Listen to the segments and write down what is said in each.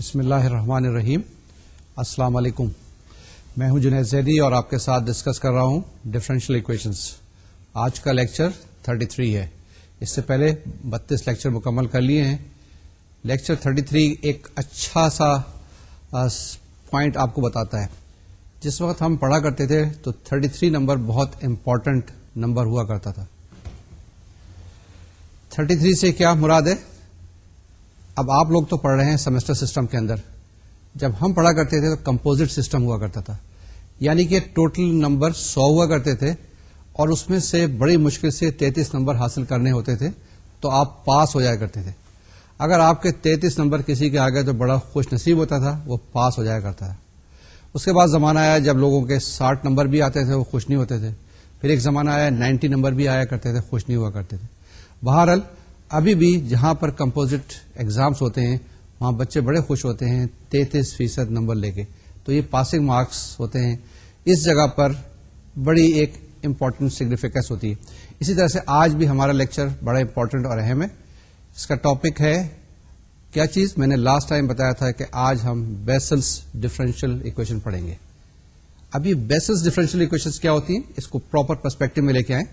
بسم اللہ الرحمن الرحیم السلام علیکم میں ہوں جنید زیدی اور آپ کے ساتھ ڈسکس کر رہا ہوں ڈفرینشیل اکویشن آج کا لیکچر 33 ہے اس سے پہلے 32 لیکچر مکمل کر لیے ہیں لیکچر 33 ایک اچھا سا پوائنٹ آپ کو بتاتا ہے جس وقت ہم پڑھا کرتے تھے تو 33 نمبر بہت امپورٹنٹ نمبر ہوا کرتا تھا 33 سے کیا مراد ہے اب آپ لوگ تو پڑھ رہے ہیں سیمسٹر سسٹم کے اندر جب ہم پڑھا کرتے تھے تو کمپوزٹ سسٹم ہوا کرتا تھا یعنی کہ ٹوٹل نمبر سو ہوا کرتے تھے اور اس میں سے بڑی مشکل سے تینتیس نمبر حاصل کرنے ہوتے تھے تو آپ پاس ہو جایا کرتے تھے اگر آپ کے تینتیس نمبر کسی کے آگے تو بڑا خوش نصیب ہوتا تھا وہ پاس ہو جایا کرتا تھا اس کے بعد زمانہ آیا جب لوگوں کے ساٹھ نمبر بھی آتے تھے وہ خوش نہیں ہوتے تھے پھر ایک زمانہ آیا نائنٹی نمبر بھی آیا کرتے تھے خوش نہیں ہوا کرتے تھے بہرحال ابھی بھی جہاں پر کمپوزٹ ایگزامس ہوتے ہیں وہاں بچے بڑے خوش ہوتے ہیں تینتیس فیصد نمبر لے کے تو یہ پاسنگ مارکس ہوتے ہیں اس جگہ پر بڑی ایک امپورٹنٹ سگنیفیکینس ہوتی ہے اسی طرح سے آج بھی ہمارا لیکچر بڑا امپورٹنٹ اور اہم ہے اس کا ٹاپک ہے کیا چیز میں نے لاسٹ ٹائم بتایا تھا کہ آج ہم بیسلس ڈفرینشیل اکویشن پڑھیں گے اب یہ بیسلس ڈیفرنشیل اکویشن کیا ہوتی ہیں اس کو پراپر پرسپیکٹو میں لے کے آئیں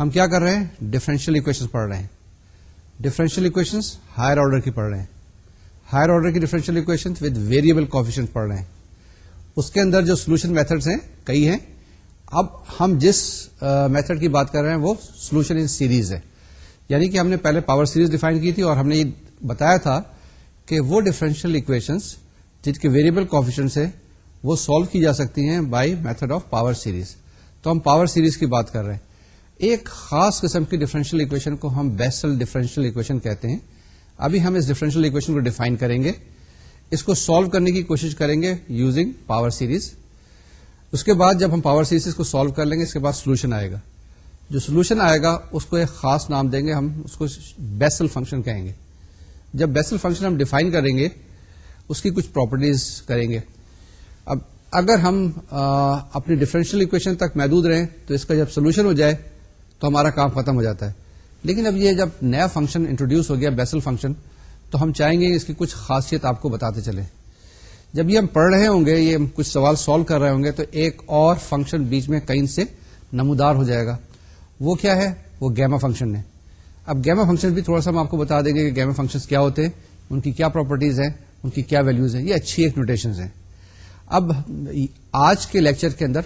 ہم کیا کر رہے ہیں ڈفرینشیل اکویشن پڑھ رہے ہیں ڈفرینشیل اکویشنس ہائر آرڈر کی پڑھ رہے ہیں ہائر آرڈر کی differential equation with variable coefficient پڑھ رہے ہیں اس کے اندر جو سولوشن میتھڈس ہیں کئی ہیں اب ہم جس میتھڈ کی بات کر رہے ہیں وہ سولوشن ان سیریز ہے یعنی کہ ہم نے پہلے پاور سیریز ڈیفائن کی تھی اور ہم نے یہ بتایا تھا کہ وہ ڈفرینشیل اکویشن جن کے ویریبل کافیشنس ہیں وہ سالو کی جا سکتی ہیں by method of power series تو ہم پاور سیریز کی بات کر رہے ہیں ایک خاص قسم کی ڈیفرنشیل اکویشن کو ہم بیسل ڈیفرنشیل اکویشن کہتے ہیں ابھی ہم اس ڈیفرنشیل اکویشن کو ڈیفائن کریں گے اس کو سالو کرنے کی کوشش کریں گے یوزنگ پاور سیریز اس کے بعد جب ہم پاور سیریز کو سالو کر لیں گے اس کے بعد سولوشن آئے گا جو سولوشن آئے گا اس کو ایک خاص نام دیں گے ہم اس کو بیسل فنکشن کہیں گے جب بیسل فنکشن ہم ڈیفائن کریں گے اس کی کچھ پراپرٹیز کریں گے اب اگر ہم اپنی ڈفرینشیل اکویشن تک محدود رہیں تو اس کا جب سولوشن ہو جائے تو ہمارا کام ختم ہو جاتا ہے لیکن اب یہ جب نیا فنکشن انٹروڈیوس ہو گیا بیسل فنکشن تو ہم چاہیں گے اس کی کچھ خاصیت آپ کو بتاتے چلے جب یہ ہم پڑھ رہے ہوں گے یہ کچھ سوال سالو کر رہے ہوں گے تو ایک اور فنکشن بیچ میں کہیں سے نمودار ہو جائے گا وہ کیا ہے وہ گیما فنکشن ہے اب گیما فنکشن بھی تھوڑا سا ہم آپ کو بتا دیں گے کہ گیما فنکشن کیا ہوتے ہیں ان کی کیا پراپرٹیز ہیں ان کی کیا ویلوز ہیں یہ اچھی ایک نوٹیشن ہیں اب آج کے لیکچر کے اندر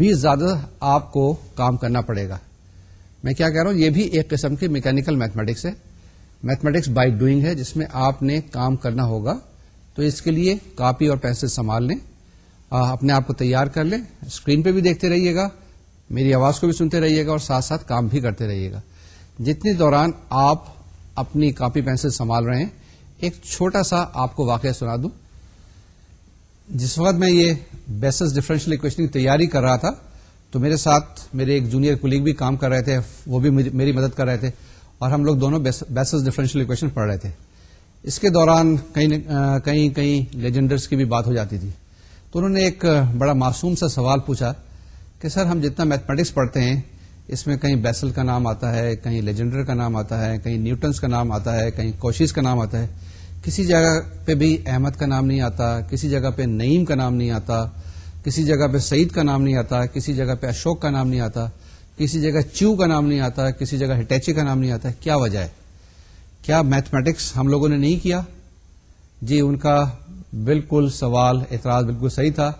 بھی زیادہ آپ کو کام کرنا پڑے گا میں کیا کہہ رہا ہوں یہ بھی ایک قسم کی میکینکل میتھمیٹکس ہے میتھمیٹکس بائی ڈوئنگ ہے جس میں آپ نے کام کرنا ہوگا تو اس کے لیے کاپی اور پینسل سنبھال لیں اپنے آپ کو تیار کر لیں اسکرین پہ بھی دیکھتے رہیے گا میری آواز کو بھی سنتے رہیے گا اور ساتھ ساتھ کام بھی کرتے رہیے گا جتنے دوران آپ اپنی کاپی پینسل سنبھال رہے ہیں ایک چھوٹا سا آپ کو واقعہ سنا دوں جس وقت میں یہ بیسس ڈفرینشیل اکویشن کی تیاری کر رہا تھا تو میرے ساتھ میرے ایک جونیئر کولیگ بھی کام کر رہے تھے وہ بھی میری مدد کر رہے تھے اور ہم لوگ دونوں بیسز ڈفرینشیل اکویشن پڑھ رہے تھے اس کے دوران کہیں کہیں کہیں لیجنڈرس کی بھی بات ہو جاتی تھی تو انہوں نے ایک بڑا معصوم سا سوال پوچھا کہ سر ہم جتنا میتھمیٹکس پڑھتے ہیں اس میں کہیں بیسل کا نام آتا ہے کہیں لیجنڈر کا نام آتا ہے کہیں نیوٹنس کا نام آتا ہے کہیں کوشش کا نام آتا ہے کسی جگہ پہ بھی احمد کا نام نہیں آتا کسی جگہ پہ نعیم کا نام نہیں آتا کسی جگہ پہ سعید کا نام نہیں آتا کسی جگہ پہ اشوک کا نام نہیں آتا کسی جگہ چیو کا نام نہیں آتا کسی جگہ ہٹیچی کا نام نہیں آتا کیا وجہ ہے کیا میتھمیٹکس ہم لوگوں نے نہیں کیا جی ان کا بالکل سوال اعتراض بالکل صحیح تھا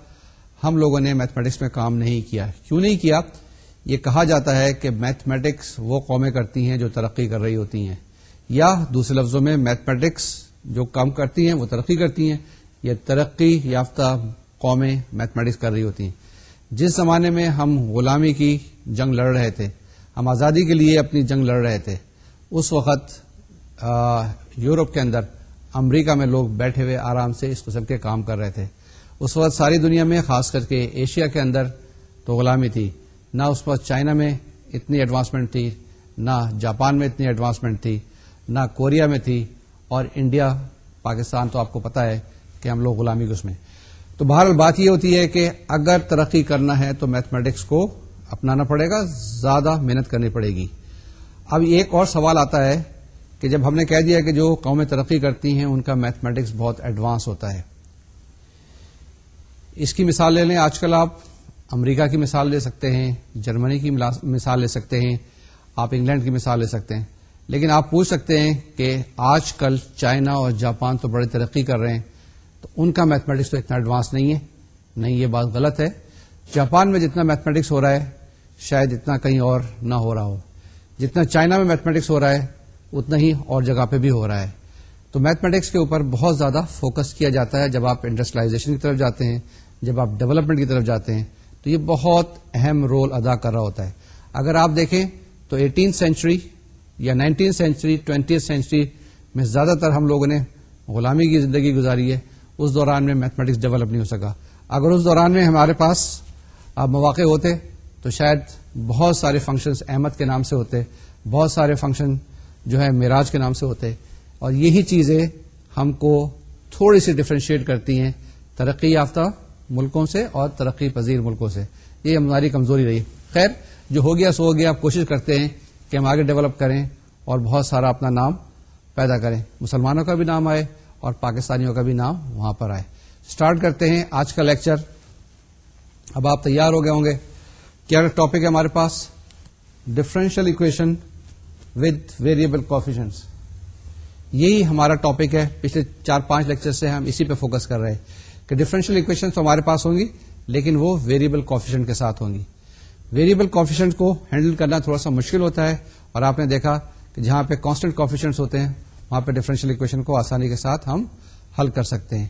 ہم لوگوں نے میتھمیٹکس میں کام نہیں کیا کیوں نہیں کیا یہ کہا جاتا ہے کہ میتھمیٹکس وہ قومیں کرتی ہیں جو ترقی کر رہی ہوتی ہیں یا دوسرے لفظوں میں میتھمیٹکس جو کام کرتی ہیں وہ ترقی کرتی ہیں یہ ترقی یافتہ قومیں میتھمیٹکس کر رہی ہوتی ہیں جس زمانے میں ہم غلامی کی جنگ لڑ رہے تھے ہم آزادی کے لیے اپنی جنگ لڑ رہے تھے اس وقت یورپ کے اندر امریکہ میں لوگ بیٹھے ہوئے آرام سے اس قسم کے کام کر رہے تھے اس وقت ساری دنیا میں خاص کر کے ایشیا کے اندر تو غلامی تھی نہ اس وقت چائنا میں اتنی ایڈوانسمنٹ تھی نہ جاپان میں اتنی ایڈوانسمنٹ تھی نہ کوریا میں تھی اور انڈیا پاکستان تو آپ کو پتا ہے کہ ہم لوگ غلامی کے اس میں تو بہرحال بات یہ ہوتی ہے کہ اگر ترقی کرنا ہے تو میتھمیٹکس کو اپنانا پڑے گا زیادہ محنت کرنی پڑے گی اب ایک اور سوال آتا ہے کہ جب ہم نے کہہ دیا کہ جو قومیں ترقی کرتی ہیں ان کا میتھمیٹکس بہت ایڈوانس ہوتا ہے اس کی مثال لے لیں آج کل آپ امریکہ کی مثال لے سکتے ہیں جرمنی کی مثال لے سکتے ہیں آپ انگلینڈ کی مثال لے سکتے ہیں لیکن آپ پوچھ سکتے ہیں کہ آج کل چائنا اور جاپان تو بڑی ترقی کر رہے ہیں تو ان کا میتھمیٹکس تو اتنا ایڈوانس نہیں ہے نہیں یہ بات غلط ہے جاپان میں جتنا میتھمیٹکس ہو رہا ہے شاید اتنا کہیں اور نہ ہو رہا ہو جتنا چائنا میں میتھمیٹکس ہو رہا ہے اتنا ہی اور جگہ پہ بھی ہو رہا ہے تو میتھمیٹکس کے اوپر بہت زیادہ فوکس کیا جاتا ہے جب آپ انڈسٹریلائزیشن کی طرف جاتے ہیں جب آپ ڈیولپمنٹ کی طرف جاتے ہیں تو یہ بہت اہم رول ادا کر رہا ہوتا ہے اگر آپ دیکھیں تو ایٹین سینچری یا نائنٹین سینچری ٹوینٹی سینچری میں زیادہ تر ہم لوگوں نے غلامی کی زندگی گزاری ہے اس دوران میں میتھمیٹکس ڈیولپ نہیں ہو سکا اگر اس دوران میں ہمارے پاس مواقع ہوتے تو شاید بہت سارے فنکشنز احمد کے نام سے ہوتے بہت سارے فنکشن جو ہے معراج کے نام سے ہوتے اور یہی چیزیں ہم کو تھوڑی سی ڈفرینشیٹ کرتی ہیں ترقی یافتہ ملکوں سے اور ترقی پذیر ملکوں سے یہ ہماری کمزوری رہی خیر جو ہو گیا سو ہو گیا آپ کوشش کرتے ہیں کہ ہم آگے ڈیولپ کریں اور بہت سارا اپنا نام پیدا کریں مسلمانوں کا بھی نام آئے اور پاکستانیوں کا بھی نام وہاں پر آئے اسٹارٹ کرتے ہیں آج کا لیکچر اب آپ تیار ہو گئے ہوں گے کیا ٹاپک ہے ہمارے پاس differential equation with variable coefficients یہی ہمارا ٹاپک ہے پچھلے چار پانچ لیکچر سے ہم اسی پہ فوکس کر رہے ہیں کہ ڈفرینشیل اکویشن تو ہمارے پاس ہوں گی لیکن وہ ویریبل کوفیشن کے ساتھ ہوں گی ویریبل کو ہینڈل کرنا تھوڑا سا مشکل ہوتا ہے اور آپ نے دیکھا کہ جہاں پہ کانسٹنٹ کافیشن ہوتے ہیں وہاں پہ ڈیفرنشیل اکویشن کو آسانی کے ساتھ ہم حل کر سکتے ہیں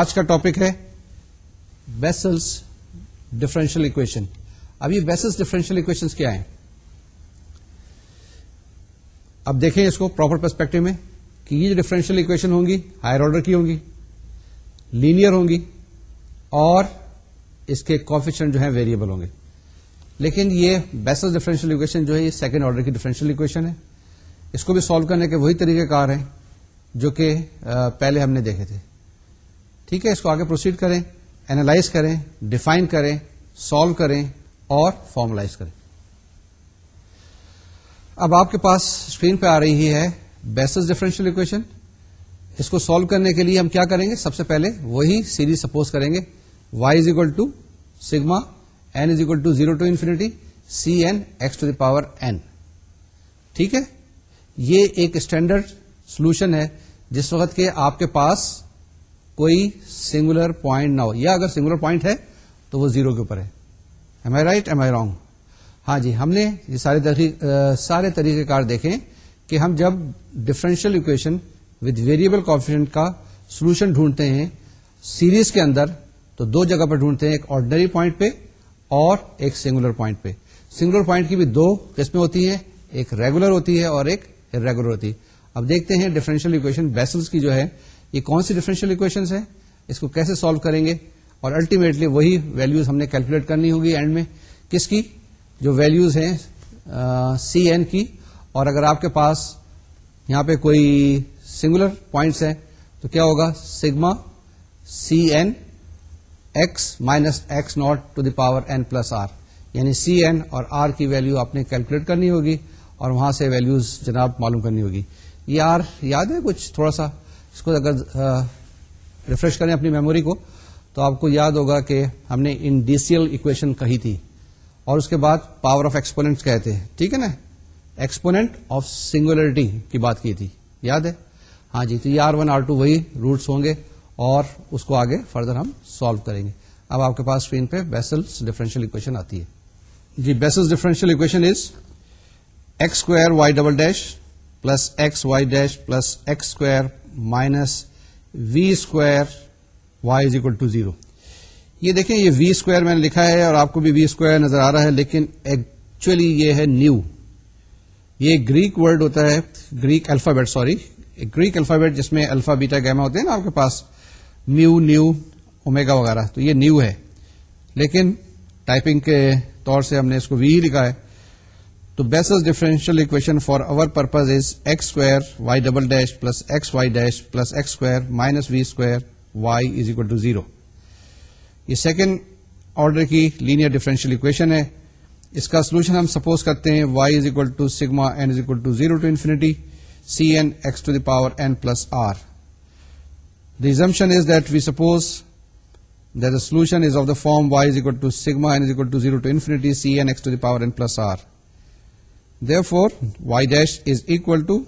آج کا ٹاپک ہے بیسلس ڈفرینشیل اکویشن اب یہ بیسلس ڈفرینشیل اکویشن کیا ہیں اب دیکھیں اس کو پراپر پرسپیکٹو میں کہ یہ جو ڈفرینشیل اکویشن ہوں گی ہائر آرڈر کی ہوں گی لینئر ہوں گی اور اس کے کوفیشن جو ہیں ویریبل ہوں گے لیکن یہ بیسل ڈیفرنشیل اکویشن جو ہے یہ سیکنڈ آرڈر کی ڈیفرنشیل اکویشن ہے اس کو بھی سالو کرنے کے وہی طریقے کار ہیں جو کہ پہلے ہم نے دیکھے تھے ٹھیک ہے اس کو آگے پروسیڈ کریں اینالائز کریں ڈیفائن کریں سالو کریں اور فارملائز کریں اب آپ کے پاس اسکرین پہ آ رہی ہے بیسز ڈیفرنشیل اکویشن اس کو سالو کرنے کے لیے ہم کیا کریں گے سب سے پہلے وہی سیریز سپوز کریں گے Y is equal to sigma N is equal to zero to infinity C N X to the power N ٹھیک ہے یہ ایک اسٹینڈرڈ سولوشن ہے جس وقت کے آپ کے پاس کوئی سنگولر پوائنٹ نہ ہو یا اگر سنگولر پوائنٹ ہے تو وہ زیرو کے اوپر ہے am I right am I wrong ہاں جی ہم نے یہ سارے سارے طریقہ کار دیکھیں کہ ہم جب differential equation with variable confident کا سولوشن ڈھونڈتے ہیں سیریز کے اندر تو دو جگہ پر ڈھونڈتے ہیں ایک آرڈنری پوائنٹ پہ اور ایک سنگولر پوائنٹ پہ سنگولر پوائنٹ کی بھی دو قسمیں ہوتی ہیں ایک ریگولر ہوتی ہے اور ایک ریگولر اب دیکھتے ہیں ڈفرینشیل اکویشن بیسلس کی جو ہے یہ کون سی ڈیفرنشیل اکویشن ہے اس کو کیسے سالو کریں گے اور الٹیمیٹلی وہی ویلوز ہم نے کیلکولیٹ کرنی ہوگی اینڈ میں کس کی جو ویلوز ہیں سی این کی اور اگر آپ کے پاس یہاں پہ کوئی سنگولر پوائنٹس ہے تو کیا ہوگا sigma C N X minus X not to the power N plus R یعنی سی این اور آر کی ویلو آپ نے کیلکولیٹ کرنی ہوگی اور وہاں سے ویلوز جناب معلوم کرنی ہوگی یار یاد ہے کچھ تھوڑا سا اس کو اگر ریفریش کریں اپنی میموری کو تو آپ کو یاد ہوگا کہ ہم نے انڈیسیل اکویشن کہی تھی اور اس کے بعد پاور آف ایکسپوننٹ کہتے ہیں ٹھیک ہے نا ایکسپوننٹ آف سنگولرٹی کی بات کی تھی یاد ہے ہاں جی تو یہ آر ون آر ٹو وہی روٹس ہوں گے اور اس کو آگے فردر ہم سالو کریں گے اب آپ کے پاس اسکرین پہ بیسلس ڈیفرنشیل اکویشن آتی ہے جی Bessel's differential equation is X square Y double dash plus X Y dash plus X square minus V square Y is equal to zero یہ دیکھیں یہ وی اسکوائر میں نے لکھا ہے اور آپ کو بھی وی اسکوائر نظر آ رہا ہے لیکن ایکچولی یہ ہے نیو یہ گریک ورڈ ہوتا ہے Greek alphabet sorry Greek alphabet جس میں الفا بیٹا گیما ہوتے ہیں نا آپ کے پاس میو نیو اومیگا وغیرہ تو یہ نیو ہے لیکن ٹائپنگ کے طور سے ہم نے اس کو وی ہی لکھا ہے تو Bessel equation for our purpose is X square Y double dash plus X Y dash plus X square minus V square Y is equal to zero یہ سیکنڈ آرڈر کی لینئر ڈیفرنشیل اکویشن ہے اس کا solution ہم suppose کرتے ہیں Y is equal to sigma N is equal to zero to infinity C N X to the power N plus R دمشن is that V suppose solution is of the form Y is N is equal to zero to infinity C X to the power R the for Y dash to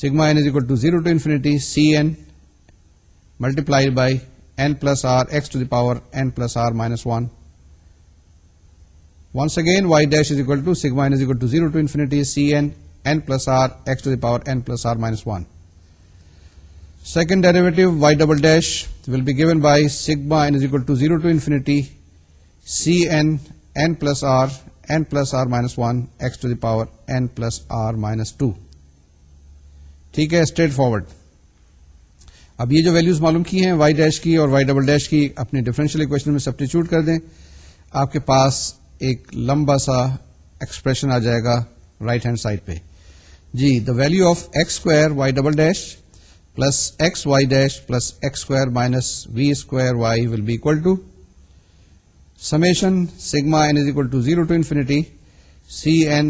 sigmas to zero to infinity C E multiply again Y ڈیشلٹی C S to the power S plus R minus one second derivative Y double dash will be given by سیگماڈ to zero ٹویٹی C S S plus R N plus R minus one X to the power N plus R minus two ٹھیک ہے straightforward اب یہ جو values معلوم کی ہیں y dash کی اور وائی ڈبل ڈیش کی اپنے اکویشن میں سبٹیچیوٹ کر دیں آپ کے پاس ایک لمبا سا ایکسپریشن آ جائے گا رائٹ ہینڈ سائڈ پہ جی the value of X square Y double dash plus X Y dash plus X square minus V square Y will be equal to summation sigma is equal to zero to infinity C E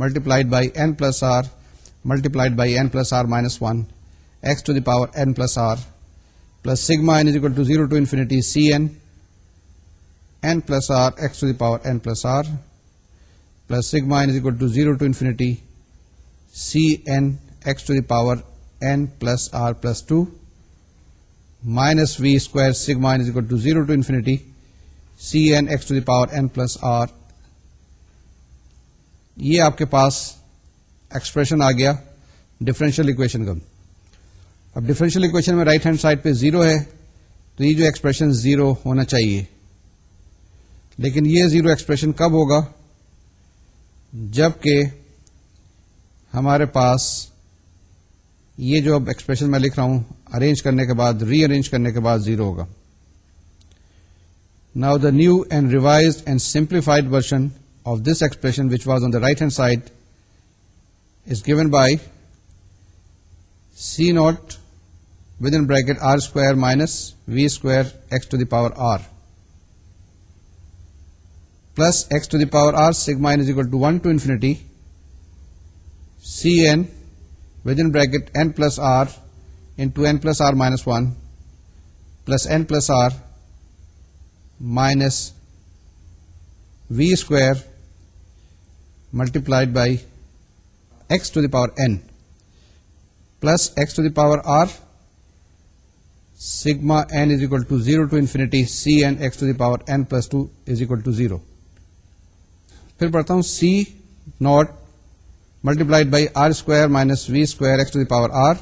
multiplied by S R multiplied by S R minus one to the power R plus sigma to zero to infinity C L R to then plus R plus sigma to zero to infinity C S to the power plus ٹ minus V square sigma to zero to infinity C N X to the power N plus R یہ آپ کے پاس expression آ گیا differential equation کا اب differential equation میں رائٹ ہینڈ سائڈ پہ زیرو ہے تو یہ جو ایکسپریشن زیرو ہونا چاہیے لیکن یہ زیرو ایکسپریشن کب ہوگا جبکہ ہمارے پاس یہ جو اب ایکسپریشن میں لکھ رہا ہوں ارینج کرنے کے بعد ری ارینج کرنے کے بعد زیرو ہوگا Now the new and revised and simplified version of this expression, which was on the right hand side, is given by C naught within bracket r square minus v square x to the power r plus x to the power r sigma n is equal to 1 to infinity Cn within bracket n plus r into n plus r minus 1 plus n plus r minus V square multiplied by X to the power N plus X to the power R sigma N is equal to zero to infinity C N X to the power N plus two is equal to zero پھر پڑھتا ہوں C not multiplied by R square minus V square X to the power R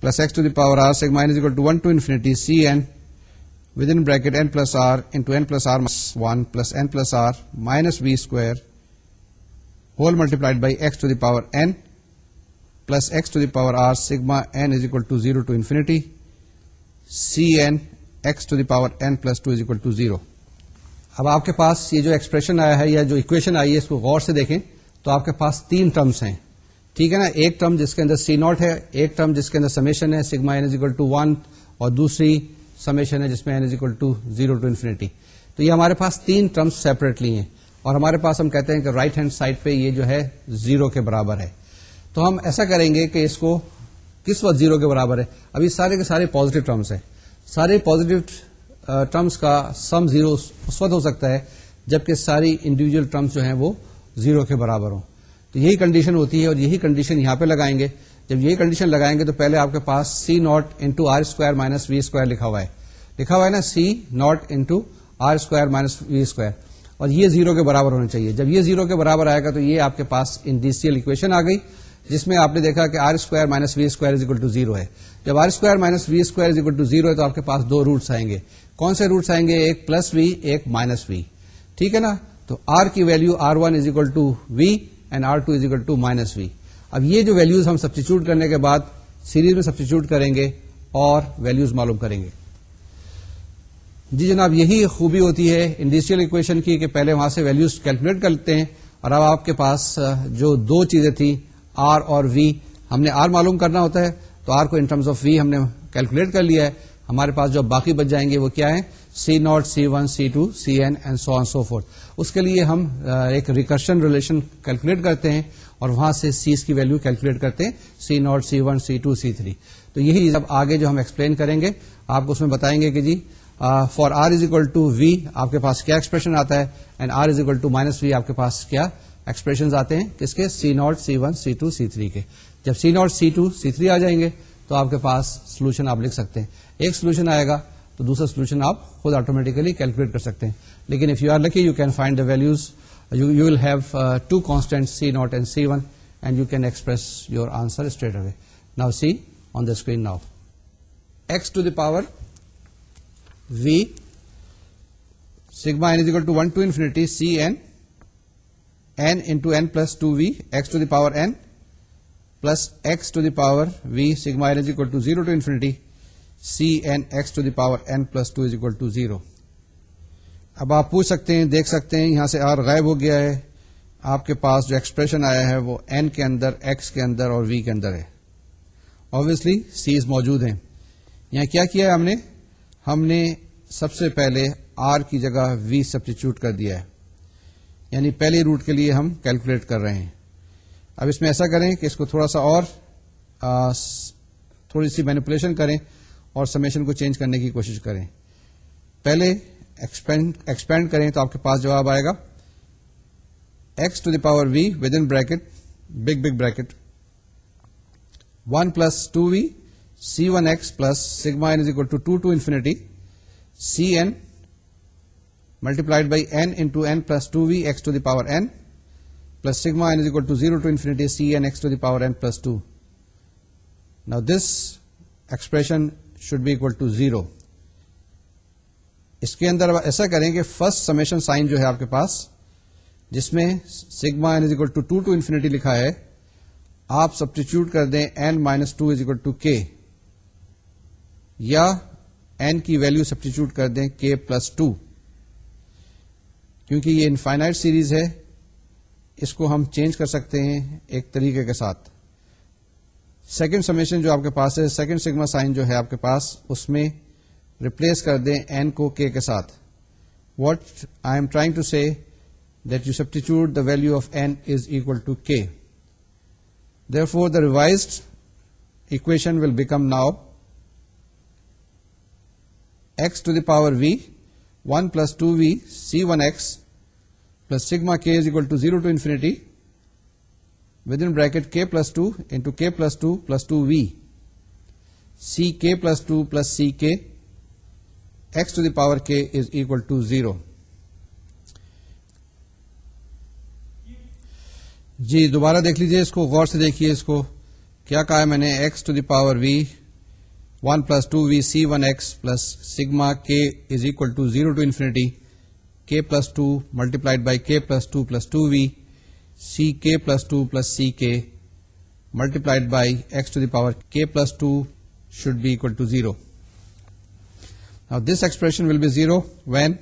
plus X to the power R sigma N is equal to one to infinity C N with in bracket N plus R N plus R one plus N plus R minus V square whole multiplied by X to the power N plus X to the power R sigma N is equal to two zero infinity C N X to the power N plus two is equal to zero اب آپ کے پاس یہ جو expression آیا ہے یا جو اکویشن آئی ہے اس کو غور سے دیکھیں تو آپ کے پاس تین ٹرمس ہیں ٹھیک ہے نا ایک ٹرم جس کے اندر سی ناٹ ہے ایک ٹرم جس کے اندر سمیشن ہے sigma N is equal to one اور دوسری سمیشن ہے جس میں is equal to two zero infinity تو یہ ہمارے پاس تین ٹرمس سیپریٹلی ہیں اور ہمارے پاس ہم کہتے ہیں کہ رائٹ ہینڈ سائڈ پہ یہ جو ہے زیرو کے برابر ہے تو ہم ایسا کریں گے کہ اس کو کس وقت زیرو کے برابر ہے ابھی سارے کے سارے پازیٹو ٹرمس ہیں سارے پازیٹو ٹرمس کا سم زیرو اس وقت ہو سکتا ہے جبکہ ساری انڈیویجل ٹرمس جو ہیں وہ زیرو کے برابر ہوں تو یہی کنڈیشن ہوتی ہے اور یہی کنڈیشن یہاں پہ لگائیں گے جب یہ کنڈیشن لگائیں گے تو پہلے آپ کے پاس C not into R square minus V square لکھا ہوا ہے لکھا ہوا ہے نا C not into R square minus V square اور یہ زیرو کے برابر ہونا چاہیے جب یہ زیرو کے برابر آئے گا تو یہ آپ کے پاس انڈیسیل اکویشن آ گئی جس میں آپ نے دیکھا کہ R square minus V square to zero ہے جب R square minus V square to zero ہے تو آپ کے پاس دو روٹس آئیں گے کون سے روٹس آئیں گے ایک پلس وی ایک مائنس وی ٹھیک ہے نا تو آر کی value R one is minus V اب یہ جو ویلوز ہم سبسٹیچیوٹ کرنے کے بعد سیریز میں سبسٹیچیوٹ کریں گے اور ویلوز معلوم کریں گے جی جناب یہی خوبی ہوتی ہے انڈسٹریل اکویشن کی کہ پہلے وہاں سے ویلوز کیلکولیٹ کر لیتے ہیں اور اب آپ کے پاس جو دو چیزیں تھیں آر اور وی ہم نے آر معلوم کرنا ہوتا ہے تو آر کو ان ٹرمز آف وی ہم نے کیلکولیٹ کر لیا ہے ہمارے پاس جو باقی بچ جائیں گے وہ کیا ہے C not C one C two C N and so so forth اس کے لیے ہم ایک ریکرشن ریلیشن کیلکولیٹ کرتے ہیں اور وہاں سے سیز کی ویلو کیلکولیٹ کرتے ہیں C not C one C two C three تو یہی آگے جو ہم ایکسپلین کریں گے آپ کو اس میں بتائیں گے کہ جی for R is equal to V آپ کے پاس کیا ایکسپریشن آتا ہے and R is equal to minus V آپ کے پاس کیا ایکسپریشن آتے ہیں کس کے C not C one C two C three کے جب C not C two C three آ جائیں گے تو آپ کے پاس سولوشن آپ لکھ سکتے ہیں ایک سولوشن آئے گا تو دوسرا سولوشن آپ خود آٹومیٹکلی کیلکولیٹ کر سکتے ہیں لیکن if you are lucky you can find the values substrate away نا see on the now to the power V sigmas to one to infinity C S S plus two V S to the power power V sigmas to zero to infinity C S S to the power to zero اب آپ پوچھ سکتے ہیں دیکھ سکتے ہیں یہاں سے آر غائب ہو گیا ہے آپ کے پاس جو ایکسپریشن آیا ہے وہ این کے اندر ایکس کے اندر اور وی کے اندر ہے آبویسلی سیز موجود ہیں یہاں کیا کیا ہے ہم نے ہم نے سب سے پہلے آر کی جگہ وی سبسٹیچیوٹ کر دیا ہے یعنی پہلے روٹ کے لیے ہم کیلکولیٹ کر رہے ہیں اب اس میں ایسا کریں کہ اس کو تھوڑا سا اور آ, تھوڑی سی مینپولیشن کریں اور سمیشن کو چینج کرنے کی کوشش کریں پہلے ایکسپینڈ کریں تو آپ کے پاس جواب آئے گا X to the power V with in bracket big big bracket one plus two V C one X plus sigma is equal to two to infinity C N multiplied by N N plus two V X to the power N plus sigma is equal to zero to infinity C N X to the power N plus two نا this expression should be equal to zero اس کے اندر ایسا کریں کہ first summation sign جو ہے آپ کے پاس جس میں sigma N is equal to two to infinity لکھا ہے آپ سبسٹیچیوٹ کر دیں N minus two is equal to K یا این کی ویلو سبسٹیچیوٹ کر دیں کے پلس ٹو کیونکہ یہ انفائنائٹ سیریز ہے اس کو ہم چینج کر سکتے ہیں ایک طریقے کے ساتھ سیکنڈ سمیشن جو آپ کے پاس ہے سیکنڈ سگما سائن جو ہے آپ کے پاس اس میں ریپلیس کر دیں این کو کے کے ساتھ what I am trying to see you substituted the value of N is equal to K therefore the revised equation will become now X to the power V one plus two V C one X plus sigma K is equal to zero to infinity with in bracket K plus two into K plus two plus two V C K plus two plus C K س to the power K is equal to zero جی دوبارہ دیکھ لیجیے اس کو غور سے دیکھیے اس کو کیا کہا ہے میں نے X to the power V one plus two V C one X plus sigma K is equal to zero to infinity K plus two multiplied by K plus two plus two V C K plus two plus C K multiplied by X to the power K plus two should be equal to zero this expression will be zero when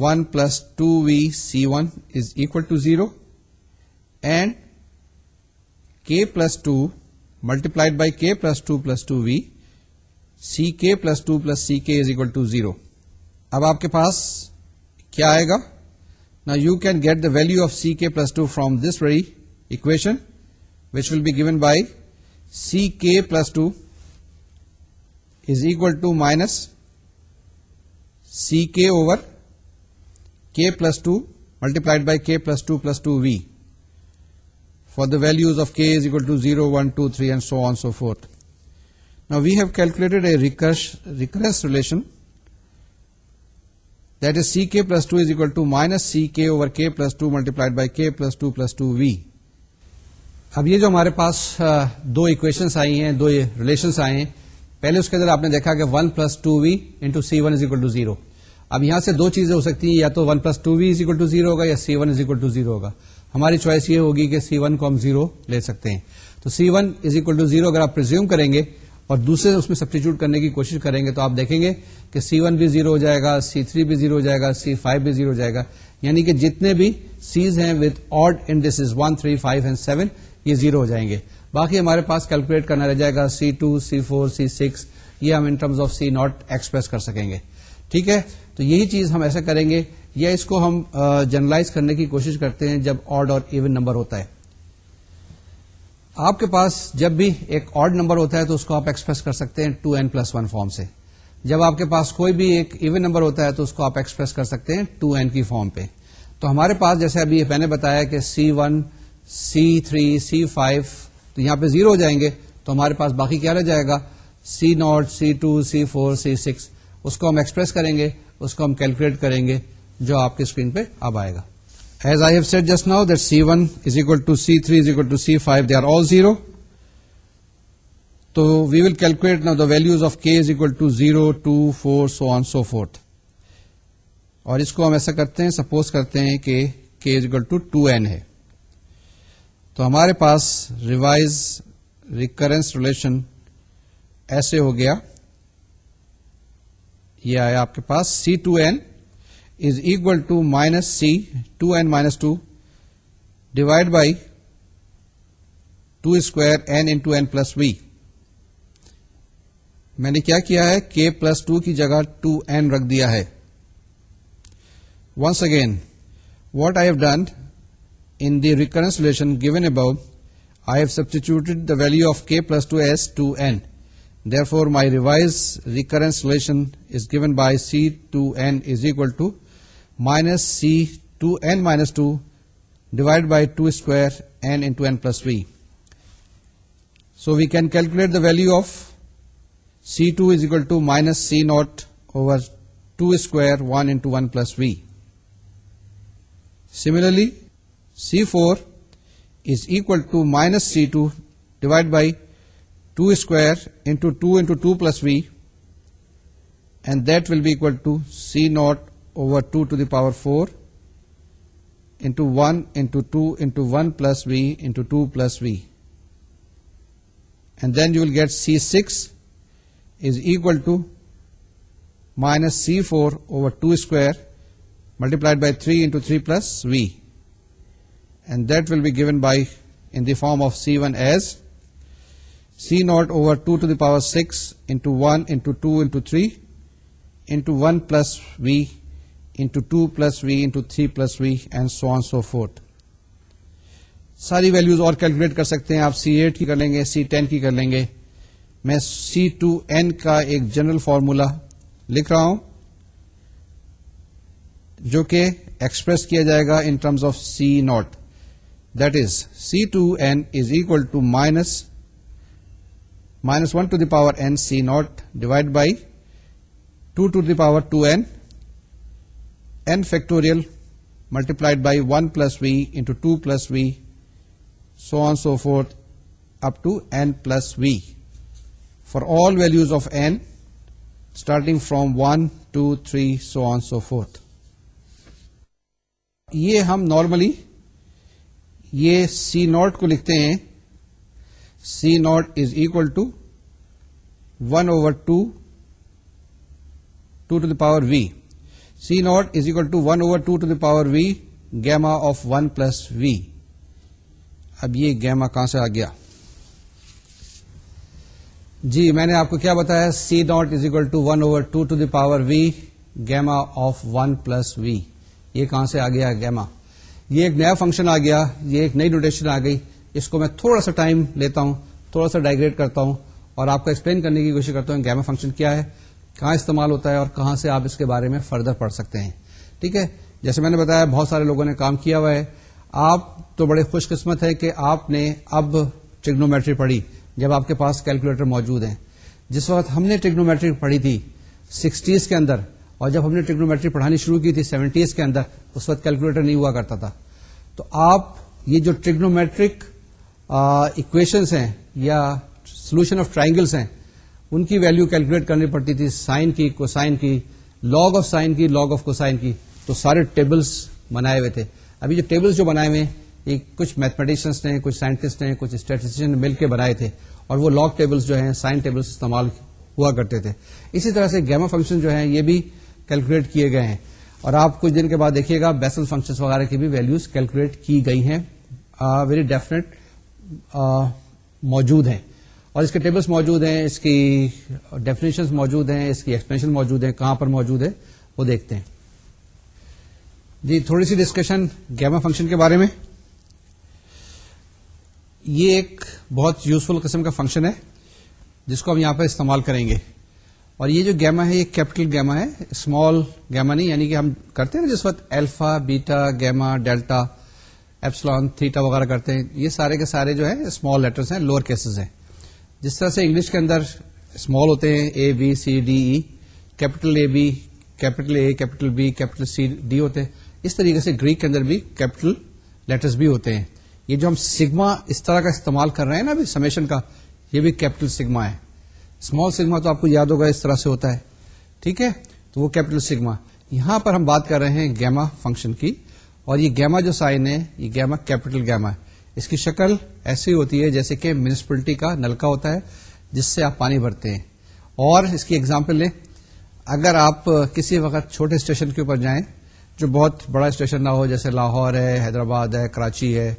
one plus two V C one is equal to zero and K plus two multiplied by K plus two plus two V C K plus two plus C کے is equal to zero اب آپ کے پاس کیا آئے گا نا you can get the value of C K plus two from this very equation which will be given by C K plus two is equal to minus C K over K plus two multiplied by K plus two plus two V for the values of K is equal to zero one two three and so on so forth نا we have calculated a recurrence relation that is C K plus two is equal to minus C K over K plus two multiplied by K plus two plus two V اب یہ جو ہمارے پاس دو equations آئی ہیں دو relations آئے ہیں پہلے اس کے اندر آپ نے دیکھا کہ one plus two V into C one is equal to zero اب یہاں سے دو چیزیں ہو سکتی ہیں یا تو one plus two V is equal to zero ہوگا یا C one is equal to zero ہوگا ہماری چوائس یہ ہوگی کہ سی ون کو ہم زیرو لے سکتے ہیں تو C one is equal to zero اگر آپ پرزیوم کریں گے اور دوسرے اس میں سبسٹیچیوٹ کرنے کی کوشش کریں گے تو آپ دیکھیں گے کہ سی ون بھی زیرو ہو جائے گا سی تھری بھی زیرو ہو جائے گا سی فائیو بھی زیرو ہو جائے گا یعنی کہ جتنے بھی سیز ہیں with odd indices one three five and seven یہ زیرو ہو جائیں گے باقی ہمارے پاس کیلکولیٹ کرنا رہ جائے گا C two C four C six یہ ہم in terms of C naught express کر سکیں گے ٹھیک ہے تو یہی چیز ہم ایسا کریں گے یا اس کو ہم جنرلائز کرنے کی کوشش کرتے ہیں جب آڈ اور ایون نمبر ہوتا ہے آپ کے پاس جب بھی ایک آڈ نمبر ہوتا ہے تو اس کو آپ ایکسپریس کر سکتے ہیں two N plus one form سے جب آپ کے پاس کوئی بھی ایک ایون نمبر ہوتا ہے تو اس کو آپ ایکسپریس کر سکتے ہیں ٹو این کی فارم پہ تو ہمارے پاس جیسے ابھی میں نے بتایا کہ C one C three C five تو یہاں پہ زیرو ہو جائیں گے تو ہمارے پاس باقی کیا رہ جائے گا C naught C two C four C six اس کو ہم ایکسپریس کریں گے اس کو ہم کیلکولیٹ کریں گے جو آپ کی اسکرین پہ اب آئے گا as I have said just now that C one is equal to C three is equal to C five they are all zero تو we will calculate now the values of K is equal to zero two four so on so forth اور اس کو ہم ایسا کرتے ہیں suppose کرتے ہیں کہ K is equal to two N ہے تو ہمارے پاس ریوائز ریکرنس ریلیشن ایسے ہو گیا یہ آیا آپ کے پاس C two N is equal to minus C two N minus two divided by two square N in plus V میں نے کیا کیا ہے کے پلس ٹو کی جگہ ٹو این رکھ دیا ہے once again what I have done In the reconciliation given above, I have substituted the value of k plus 2s to n. Therefore, my revised recurrence relation is given by c2n is equal to minus c2n minus 2 divided by 2 square n into n plus v. So we can calculate the value of c2 is equal to minus c0 over 2 square 1 into 1 plus v. Similarly, C4 is equal to minus C2 divided by 2 square into 2 plus V, and that will be equal to C0 over 2 to the power 4 into 1 into 2 into 1 plus V into 2 plus V. And then you will get C6 is equal to minus C4 over 2 square multiplied by 3 into 3 plus V. And that will be given by form the form of C one as C naught over two the power six one into two into three into one plus 2 two plus into three plus V and so on so forth ساری values اور calculate کر سکتے ہیں آپ سی at کی کر لیں گے سی ٹین کی کر لیں گے میں سی ٹو این کا ایک جنرل فارمولا لکھ رہا ہوں جو کہ ایکسپریس کیا جائے گا in terms of C naught that is C ten is equal to minus minus one to power S C naught divided by two the power two M factorial multiplied by one plus V and two plus V so on so forth upon plus V for all values of M starting from one three so on so forth یہ ہم normally یہ C naught کو لکھتے ہیں C naught is equal to one over two two to the power V C naught is equal to one over two to the power V gamma of one plus V اب یہ gamma کہاں سے آ گیا جی میں نے آپ کو کیا بتایا C naught is equal to one over two to the power V gamma of one plus V یہ کہاں سے آ گیا گیما یہ ایک نیا فنکشن آ گیا یہ ایک نئی نوٹیشن آ گئی اس کو میں تھوڑا سا ٹائم لیتا ہوں تھوڑا سا ڈائگریٹ کرتا ہوں اور آپ کو ایکسپلین کرنے کی کوشش کرتا ہوں گیما فنکشن کیا ہے کہاں استعمال ہوتا ہے اور کہاں سے آپ اس کے بارے میں فردر پڑھ سکتے ہیں ٹھیک ہے جیسے میں نے بتایا بہت سارے لوگوں نے کام کیا ہوا ہے آپ تو بڑے خوش قسمت ہے کہ آپ نے اب ٹگنو پڑھی جب آپ کے پاس کیلکولیٹر موجود ہیں جس وقت ہم نے ٹیکنو پڑھی تھی سکسٹیز کے اندر اور جب ہم نے ٹیکنو پڑھانی شروع کی تھی سیونٹیز کے اندر اس وقت کیلکولیٹر نہیں ہوا کرتا تھا تو آپ یہ جو ٹریگنومیٹرک اکویشنس ہیں یا سولوشن آف ٹرائنگلس ہیں ان کی ویلو کیلکولیٹ کرنی پڑتی تھی سائن کی کوسائن کی لاگ آف سائن کی لاگ آف کوسائن کی تو سارے ٹیبلس بنائے ہوئے تھے ابھی جو ٹیبلس جو بنائے ہوئے کچھ میتھمیٹیشنس نے کچھ سائنٹسٹ نے کچھ نے مل کے بنائے تھے اور وہ لاگ ٹیبلس جو ہیں سائن ٹیبلس استعمال ہوا کرتے تھے اسی طرح سے گیما فنکشن جو ہیں یہ بھی کیلکولیٹ کیے گئے ہیں اور آپ کچھ دن کے بعد دیکھیے گا بیسل فنکشن وغیرہ کی بھی ویلوز کیلکولیٹ کی گئی ہیں ویری uh, موجود ہیں اور اس کے ٹیبلس موجود ہیں اس کی ڈیفینیشن موجود ہیں اس کی ایکسپلینشن موجود ہیں کہاں پر موجود ہے وہ دیکھتے ہیں جی تھوڑی سی ڈسکشن گیما فنکشن کے بارے میں یہ ایک بہت یوزفل قسم کا فنکشن ہے جس کو ہم یہاں پر استعمال کریں گے اور یہ جو گیما ہے یہ کیپٹل گیما ہے اسمال گیما نہیں یعنی کہ ہم کرتے ہیں نا جس وقت alpha beta gamma delta epsilon theta وغیرہ کرتے ہیں یہ سارے کے سارے جو ہیں اسمال لیٹرس ہیں لوور کیسز ہیں جس طرح سے انگلش کے اندر اسمال ہوتے ہیں A B C D E capital A B capital A capital B capital C D ہوتے ہیں اس طریقے سے گریک کے اندر بھی کیپٹل لیٹرس بھی ہوتے ہیں یہ جو ہم سگما اس طرح کا استعمال کر رہے ہیں نا سمیشن کا یہ بھی کیپٹل سگما ہے اسمال سگما تو آپ کو یاد ہوگا اس طرح سے ہوتا ہے ٹھیک ہے تو وہ کیپٹل سگما یہاں پر ہم بات کر رہے ہیں گیما فنکشن کی اور یہ گیما جو سائن ہے یہ گیما کیپٹل گیما ہے اس کی شکل ایسی ہوتی ہے جیسے کہ میونسپلٹی کا نلکا ہوتا ہے جس سے آپ پانی بھرتے ہیں اور اس کی اگزامپل لیں اگر آپ کسی وقت چھوٹے اسٹیشن کے اوپر جائیں جو بہت بڑا اسٹیشن نہ ہو جیسے لاہور ہے حیدرآباد ہے کراچی ہے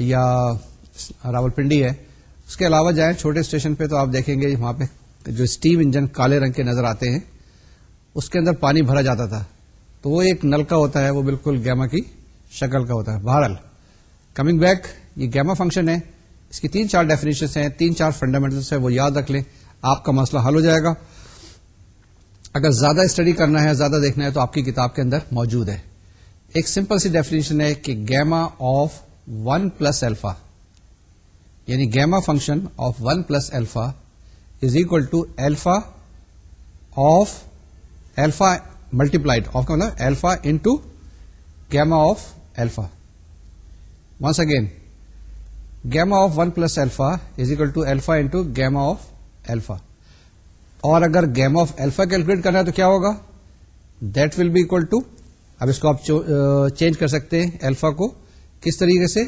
یا راول پنڈی ہے اس کے علاوہ جائیں چھوٹے اسٹیشن پہ تو آپ دیکھیں گے وہاں پہ جو اسٹیم انجن کالے رنگ کے نظر آتے ہیں اس کے اندر پانی بھرا جاتا تھا تو وہ ایک نل کا ہوتا ہے وہ بالکل گیما کی شکل کا ہوتا ہے بہرحال کمنگ بیک یہ گیما فنکشن ہے اس کی تین چار ڈیفینیشن ہیں تین چار فنڈامنٹلس ہیں وہ یاد رکھ لیں آپ کا مسئلہ حل ہو جائے گا اگر زیادہ اسٹڈی کرنا ہے زیادہ دیکھنا ہے تو آپ کی کتاب کے اندر موجود ہے ایک سمپل سی ڈیفینیشن ہے کہ gamma of one plus alpha یعنی gamma function of one plus alpha is equal to alpha of alpha multiplied of alpha into gamma of alpha once again gamma of one plus alpha is equal to alpha into gamma of alpha اور اگر گیما of alpha calculate کرنا ہے تو کیا ہوگا that will be equal to اب اس کو آپ چینج کر سکتے ہیں ایلفا کو کس طریقے سے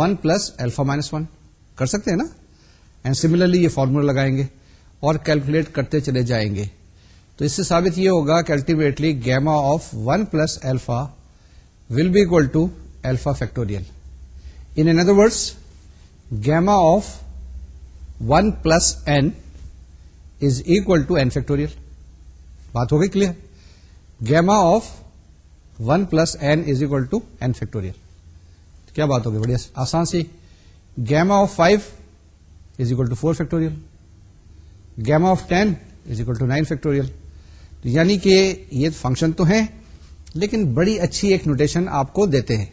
one plus alpha minus one کر سکتے ہیں نا اینڈ سملرلی یہ فارمولا لگائیں گے اور کیلکولیٹ کرتے چلے جائیں گے تو اس سے ثابت یہ ہوگا کہ ultimately gamma of one plus alpha will be equal to alpha factorial in other words gamma of one plus N is equal to N factorial بات ہوگی clear gamma of one plus N is equal to N factorial کیا بات ہوگی بڑی آسان سی gamma of five is equal to four factorial gamma of ten is equal to nine factorial یعنی کہ یہ فنکشن تو ہیں لیکن بڑی اچھی ایک نوٹیشن آپ کو دیتے ہیں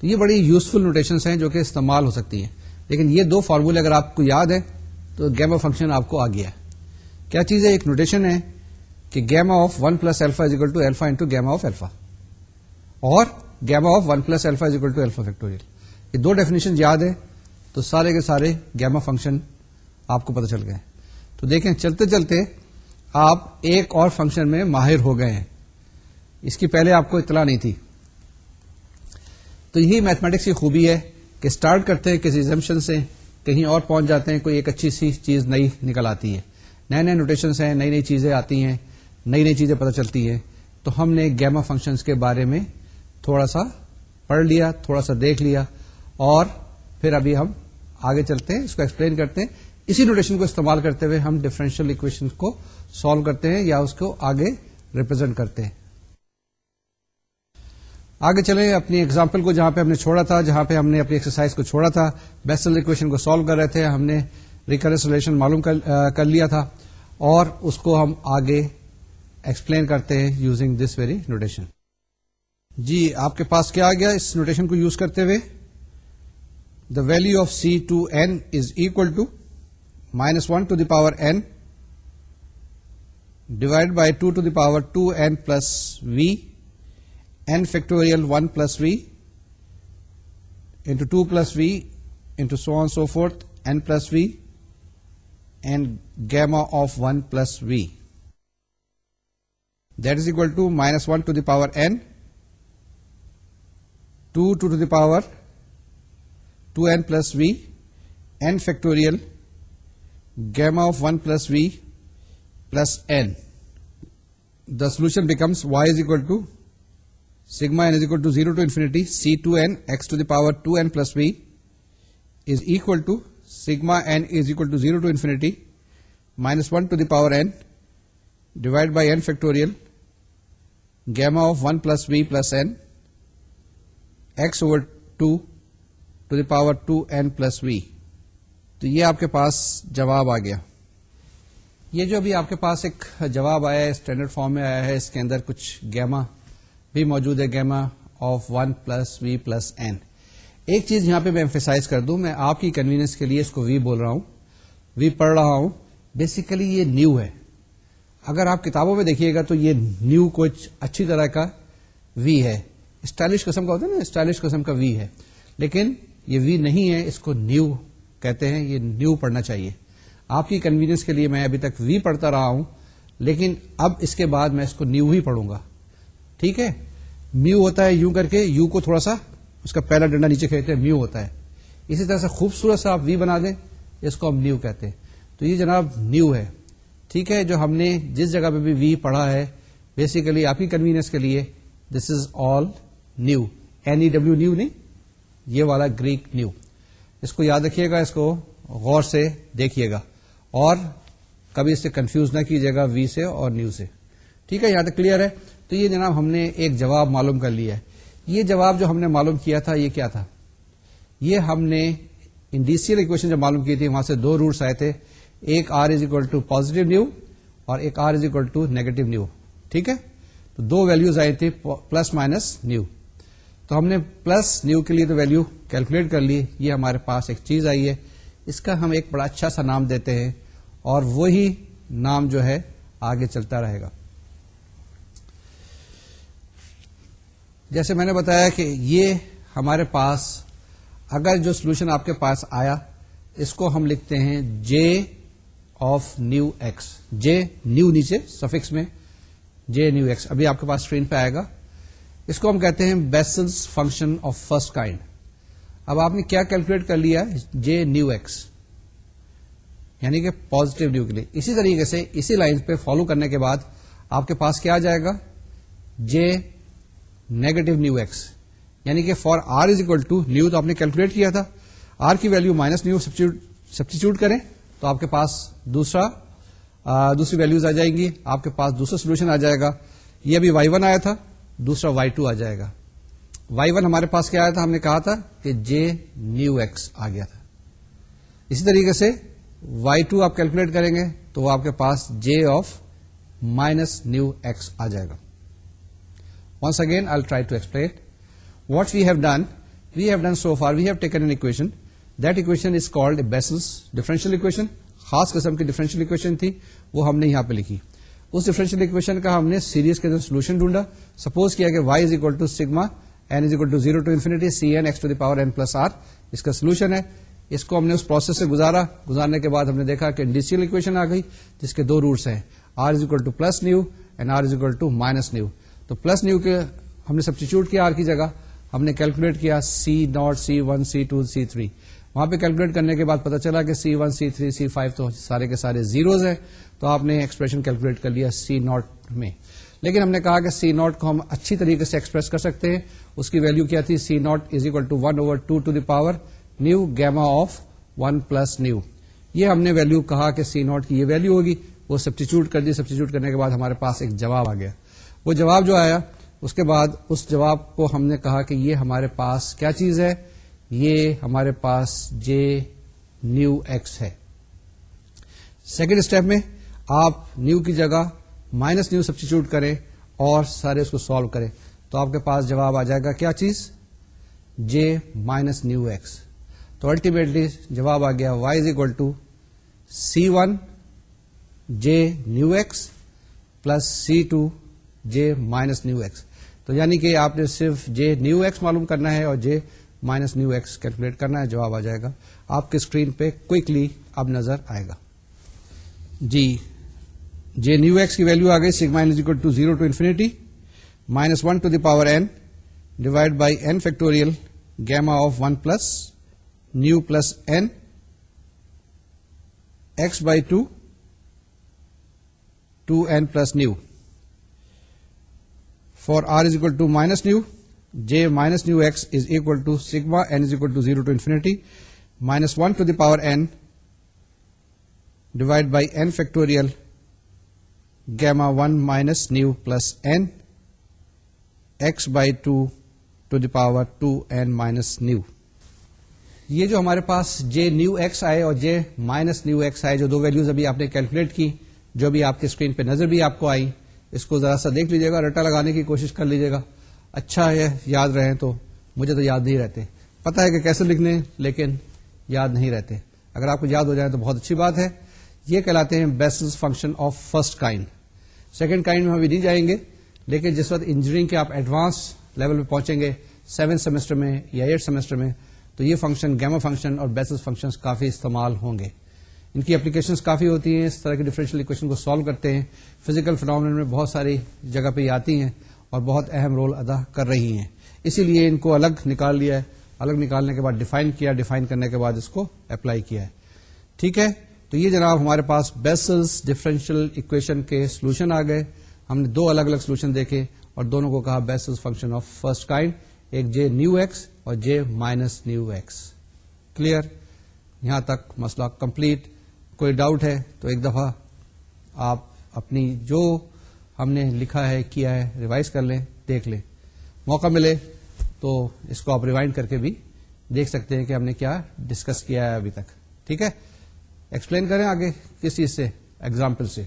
تو یہ بڑی یوزفل نوٹیشن ہیں جو کہ استعمال ہو سکتی ہیں لیکن یہ دو فارمولے اگر آپ کو یاد ہے تو گیما فنکشن آپ کو آ گیا کیا چیز ہے ایک نوٹیشن ہے کہ gamma of one plus alpha is equal to alpha into gamma of alpha اور gamma of one plus alpha is equal factorial یہ دو ڈیفینیشن یاد ہے تو سارے کے سارے گیما فنکشن آپ کو پتہ چل گئے تو دیکھیں چلتے چلتے آپ ایک اور فنکشن میں ماہر ہو گئے ہیں اس کی پہلے آپ کو اطلاع نہیں تھی تو یہی میتھمیٹکس کی خوبی ہے کہ اسٹارٹ کرتے ہیں کسی ایگزمپشن سے کہیں اور پہنچ جاتے ہیں کوئی ایک اچھی سی چیز نئی نکل آتی ہے نئے نئے نوٹیشن ہیں نئی نئی چیزیں آتی ہیں نئی نئی چیزیں پتہ چلتی ہیں تو ہم نے گیما فنکشن کے بارے میں تھوڑا سا پڑھ لیا تھوڑا سا دیکھ لیا اور پھر ابھی ہم آگے چلتے ہیں اس کو ایکسپلین کرتے ہیں اسی نوٹیشن کو استعمال کرتے ہوئے ہم ڈفرینشیل اکویشن کو سالو کرتے ہیں یا اس کو آگے ریپرزینٹ کرتے ہیں آگے چلیں اپنی ایگزامپل کو جہاں پہ ہم نے چھوڑا تھا جہاں پہ ہم نے اپنی ایکسرسائز کو چھوڑا تھا بیسل اکویشن کو سالو کر رہے تھے ہم نے ریکرس ریلیشن معلوم کر لیا تھا اور اس کو ہم آگے ایکسپلین کرتے ہیں یوزنگ دس ویری نوٹیشن جی آپ کے پاس کیا آ گیا اس نوٹیشن کو یوز کرتے ہوئے the value of C2n is equal to minus 1 to the power n divided by 2 to the power 2n plus v, n factorial 1 plus v into 2 plus v into so on so forth, n plus v, and gamma of 1 plus v. That is equal to minus 1 to the power n, 2 to the power two N plus V N factorial gamma of one plus V plus N the solution becomes Y is equal to sigma N is equal to zero to infinity C two N X to the power two N plus V is equal to sigma N is equal to zero to infinity minus one to the power N divided by N factorial gamma of one plus V plus N X over two to the power two N plus V تو یہ آپ کے پاس جواب آ گیا یہ جو ابھی آپ کے پاس ایک جواب آیا ہے اسٹینڈرڈ فارم میں آیا ہے اس کے اندر کچھ گیما بھی موجود ہے gamma of one plus V plus N ایک چیز یہاں پہ میں امفیسائز کر دوں میں آپ کی کنوینئنس کے لیے اس کو وی بول رہا ہوں وی پڑھ رہا ہوں بیسیکلی یہ نیو ہے اگر آپ کتابوں میں دیکھیے گا تو یہ نیو کچھ اچھی طرح کا وی ہے اسٹائلش قسم کا ہوتا ہے نا اسٹائلش قسم کا وی ہے لیکن یہ وی نہیں ہے اس کو نیو کہتے ہیں یہ نیو پڑھنا چاہیے آپ کی کنوینئنس کے لیے میں ابھی تک وی پڑھتا رہا ہوں لیکن اب اس کے بعد میں اس کو نیو ہی پڑھوں گا ٹھیک ہے میو ہوتا ہے یوں کر کے یو کو تھوڑا سا اس کا پہلا ڈنڈا نیچے کہتے ہیں میو ہوتا ہے اسی طرح سے خوبصورت سا آپ وی بنا دیں اس کو ہم نیو کہتے ہیں تو یہ جناب نیو ہے ٹھیک ہے جو ہم نے جس جگہ پہ بھی وی پڑھا ہے بیسیکلی آپ کی کنوینئنس کے لیے this is all new N E W new نہیں یہ والا گریک نیو اس کو یاد رکھیے گا اس کو غور سے دیکھیے گا اور کبھی اس سے کنفیوز نہ کیجیے گا وی سے اور نیو سے ٹھیک ہے یہاں تک کلیئر ہے تو یہ جناب ہم نے ایک جواب معلوم کر لیا ہے یہ جواب جو ہم نے معلوم کیا تھا یہ کیا تھا یہ ہم نے انڈیسیل اکویشن جو معلوم کی تھی وہاں سے دو روٹس آئے تھے ایک r is equal to positive nu اور ایک r is equal to negative nu ٹھیک ہے تو دو ویلوز آئی تھی پلس مائنس نیو تو ہم نے پلس نیو کے لیے تو ویلو کیلکولیٹ کر لی یہ ہمارے پاس ایک چیز آئی ہے اس کا ہم ایک بڑا اچھا سا نام دیتے ہیں اور وہی نام جو ہے آگے چلتا رہے گا جیسے میں نے بتایا کہ یہ ہمارے پاس اگر جو سولوشن آپ کے پاس آیا اس کو ہم لکھتے ہیں j of nu x j nu نیچے سفکس میں جے نیو ایکس ابھی آپ کے پاس اسکرین پہ آئے گا اس کو ہم کہتے ہیں Bessel's function of first kind اب آپ نے کیا کیلکولیٹ کر لیا جے نیو ایکس یعنی کہ پوزیٹو نیو کے لیے اسی طریقے سے اسی لائن پہ فالو کرنے کے بعد آپ کے پاس کیا آ جائے گا جے نیگیٹو نیو ایکس یعنی کہ for r is equal to nu تو آپ نے کیلکولیٹ کیا تھا آر کی ویلو مائنس نیو سبسٹیچیوٹ کریں تو آپ کے پاس دوسرا دوسری ویلوز آ جائیں گی آپ کے پاس دوسرا سولوشن آ جائے گا یہ ابھی وائی ون آیا تھا دوسرا وائی ٹو آ جائے گا وائی ون ہمارے پاس کیا آیا تھا ہم نے کہا تھا کہ جے نیو ایکس آ گیا تھا اسی طریقے سے وائی ٹو آپ کیلکولیٹ کریں گے تو آپ کے پاس J of minus nu x آ جائے گا once again I try to we what we have done we have done so far taken taken an equation that equation is a Bessel's differential equation خاص قسم کی differential equation تھی وہ ہم نے یہاں پہ لکھی اس ڈیفرنشیل اکویشن کا ہم نے سیریز کے اندر سولوشن ڈھونڈا سپوز کیا کہ y is equal to sigma n is equal to zero to infinity c n x to the power n plus r اس کا سولوشن ہے اس کو ہم نے اس پروسیس سے گزارا گزارنے کے بعد ہم نے دیکھا کہ انڈیشیل اکویشن آ گئی جس کے دو روٹس ہیں r is equal to plus nu and r is equal to minus nu تو پلس نیو کے ہم نے سبسٹیچیوٹ کیا آر کی جگہ ہم نے کیلکولیٹ کیا c naught c one c two c three وہاں پہ کیلکولیٹ کرنے کے بعد پتا چلا کہ c one c three c five تو سارے کے سارے زیروز ہیں تو آپ نے ایکسپریشن کیلکولیٹ کر لیا سی ناٹ میں لیکن ہم نے کہا کہ سی ناٹ کو ہم اچھی طریقے سے ایکسپریس کر سکتے ہیں اس کی ویلو کیا تھی c naught is equal to one over two to the power nu gamma of one plus nu یہ ہم نے ویلو کہا کہ سی ناٹ کی یہ ویلو ہوگی وہ سبسٹیچیوٹ کر دی سبسٹیچیوٹ کرنے کے بعد ہمارے پاس ایک جواب آ گیا وہ جواب جو آیا اس کے بعد اس جواب کو ہم نے کہا کہ یہ ہمارے پاس کیا چیز ہے یہ ہمارے پاس جے نیو ایکس ہے سیکنڈ اسٹیپ میں آپ نیو کی جگہ مائنس نیو سبسٹیچیوٹ کریں اور سارے اس کو سالو کریں تو آپ کے پاس جواب آ جائے گا کیا چیز جے مائنس نیو ایکس تو الٹیمیٹلی جواب آ گیا y is equal to c one J nu x plus c two J minus nu x تو یعنی کہ آپ نے صرف جے نیو ایکس معلوم کرنا ہے اور J minus nu x calculate کرنا ہے جواب آ جائے گا آپ کے اسکرین پہ کوکلی اب نظر آئے گا جی جی نیو ایکس کی ویلو آ گئی سک minus is equal to zero to infinity minus one to the power n divide by n factorial gamma of one plus nu plus n x by two to n plus nu for r is equal to minus nu J minus nu x is to to n n is equal to zero to infinity minus one to the power divided by n factorial gamma one minus nu plus n x by two to the power two n minus nu یہ جو ہمارے پاس جے nu x آئے اور جے minus nu x آئے جو دو values ابھی آپ نے کیلکولیٹ کی جو بھی آپ کی اسکرین پہ نظر بھی آپ کو آئی اس کو ذرا سا دیکھ لیجیے گا رٹا لگانے کی کوشش کر لیجیے گا اچھا ہے یاد رہے تو مجھے تو یاد نہیں رہتے پتا ہے کہ کیسے لکھنے لیکن یاد نہیں رہتے اگر آپ کو یاد ہو جائیں تو بہت اچھی بات ہے یہ کہلاتے ہیں Bessel's function of first kind second kind میں ابھی نہیں جائیں گے لیکن جس وقت انجینئرنگ کے آپ ایڈوانس لیول پہ پہنچیں گے سیون سیمسٹر میں یا ایٹ سیمسٹر میں تو یہ فنکشن گیما فنکشن اور بیسز فنکشن کافی استعمال ہوں گے ان کی اپلیکیشن کافی ہوتی ہیں اس طرح کے اکویشن کو سالو کرتے ہیں فزیکل فنامل میں بہت ساری جگہ پہ یہ آتی ہیں اور بہت اہم رول ادا کر رہی ہیں اسی لیے ان کو الگ نکال لیا ہے الگ نکالنے کے بعد ڈیفائن کیا ڈیفائن کرنے کے بعد اس کو اپلائی کیا ہے ٹھیک ہے تو یہ جناب ہمارے پاس بیسلس اکویشن کے سولوشن آ گئے ہم نے دو الگ الگ سولوشن دیکھے اور دونوں کو کہا Bessel's function of first kind ایک جے نیو ایکس اور j minus nu x clear یہاں تک مسئلہ کمپلیٹ کوئی ڈاؤٹ ہے تو ایک دفعہ آپ اپنی جو ہم نے لکھا ہے کیا ہے ریوائز کر لیں دیکھ لیں موقع ملے تو اس کو آپ ریوائنڈ کر کے بھی دیکھ سکتے ہیں کہ ہم نے کیا ڈسکس کیا ہے ابھی تک ٹھیک ہے ایکسپلین کریں آگے کس چیز سے ایگزامپل سے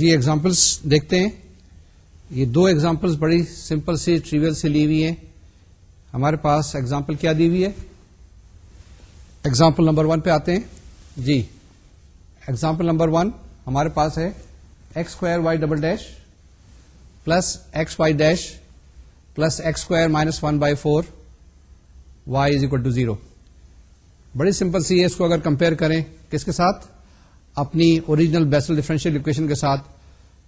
جی ایگزامپلس دیکھتے ہیں یہ دو ایگزامپلس بڑی سمپل سی ٹریول سے لی ہوئی ہیں ہمارے پاس ایگزامپل کیا دی ہوئی ہے ایگزامپل نمبر ون پہ آتے ہیں جی ایگزامپل نمبر ون ہمارے پاس ہے x square y double dash plus x y dash plus x square minus one by four y is equal to zero بڑی سمپل سی ہے اس کو اگر کمپیئر کریں کس کے ساتھ اپنی اوریجنل بیسل ڈیفرنشیل اکویشن کے ساتھ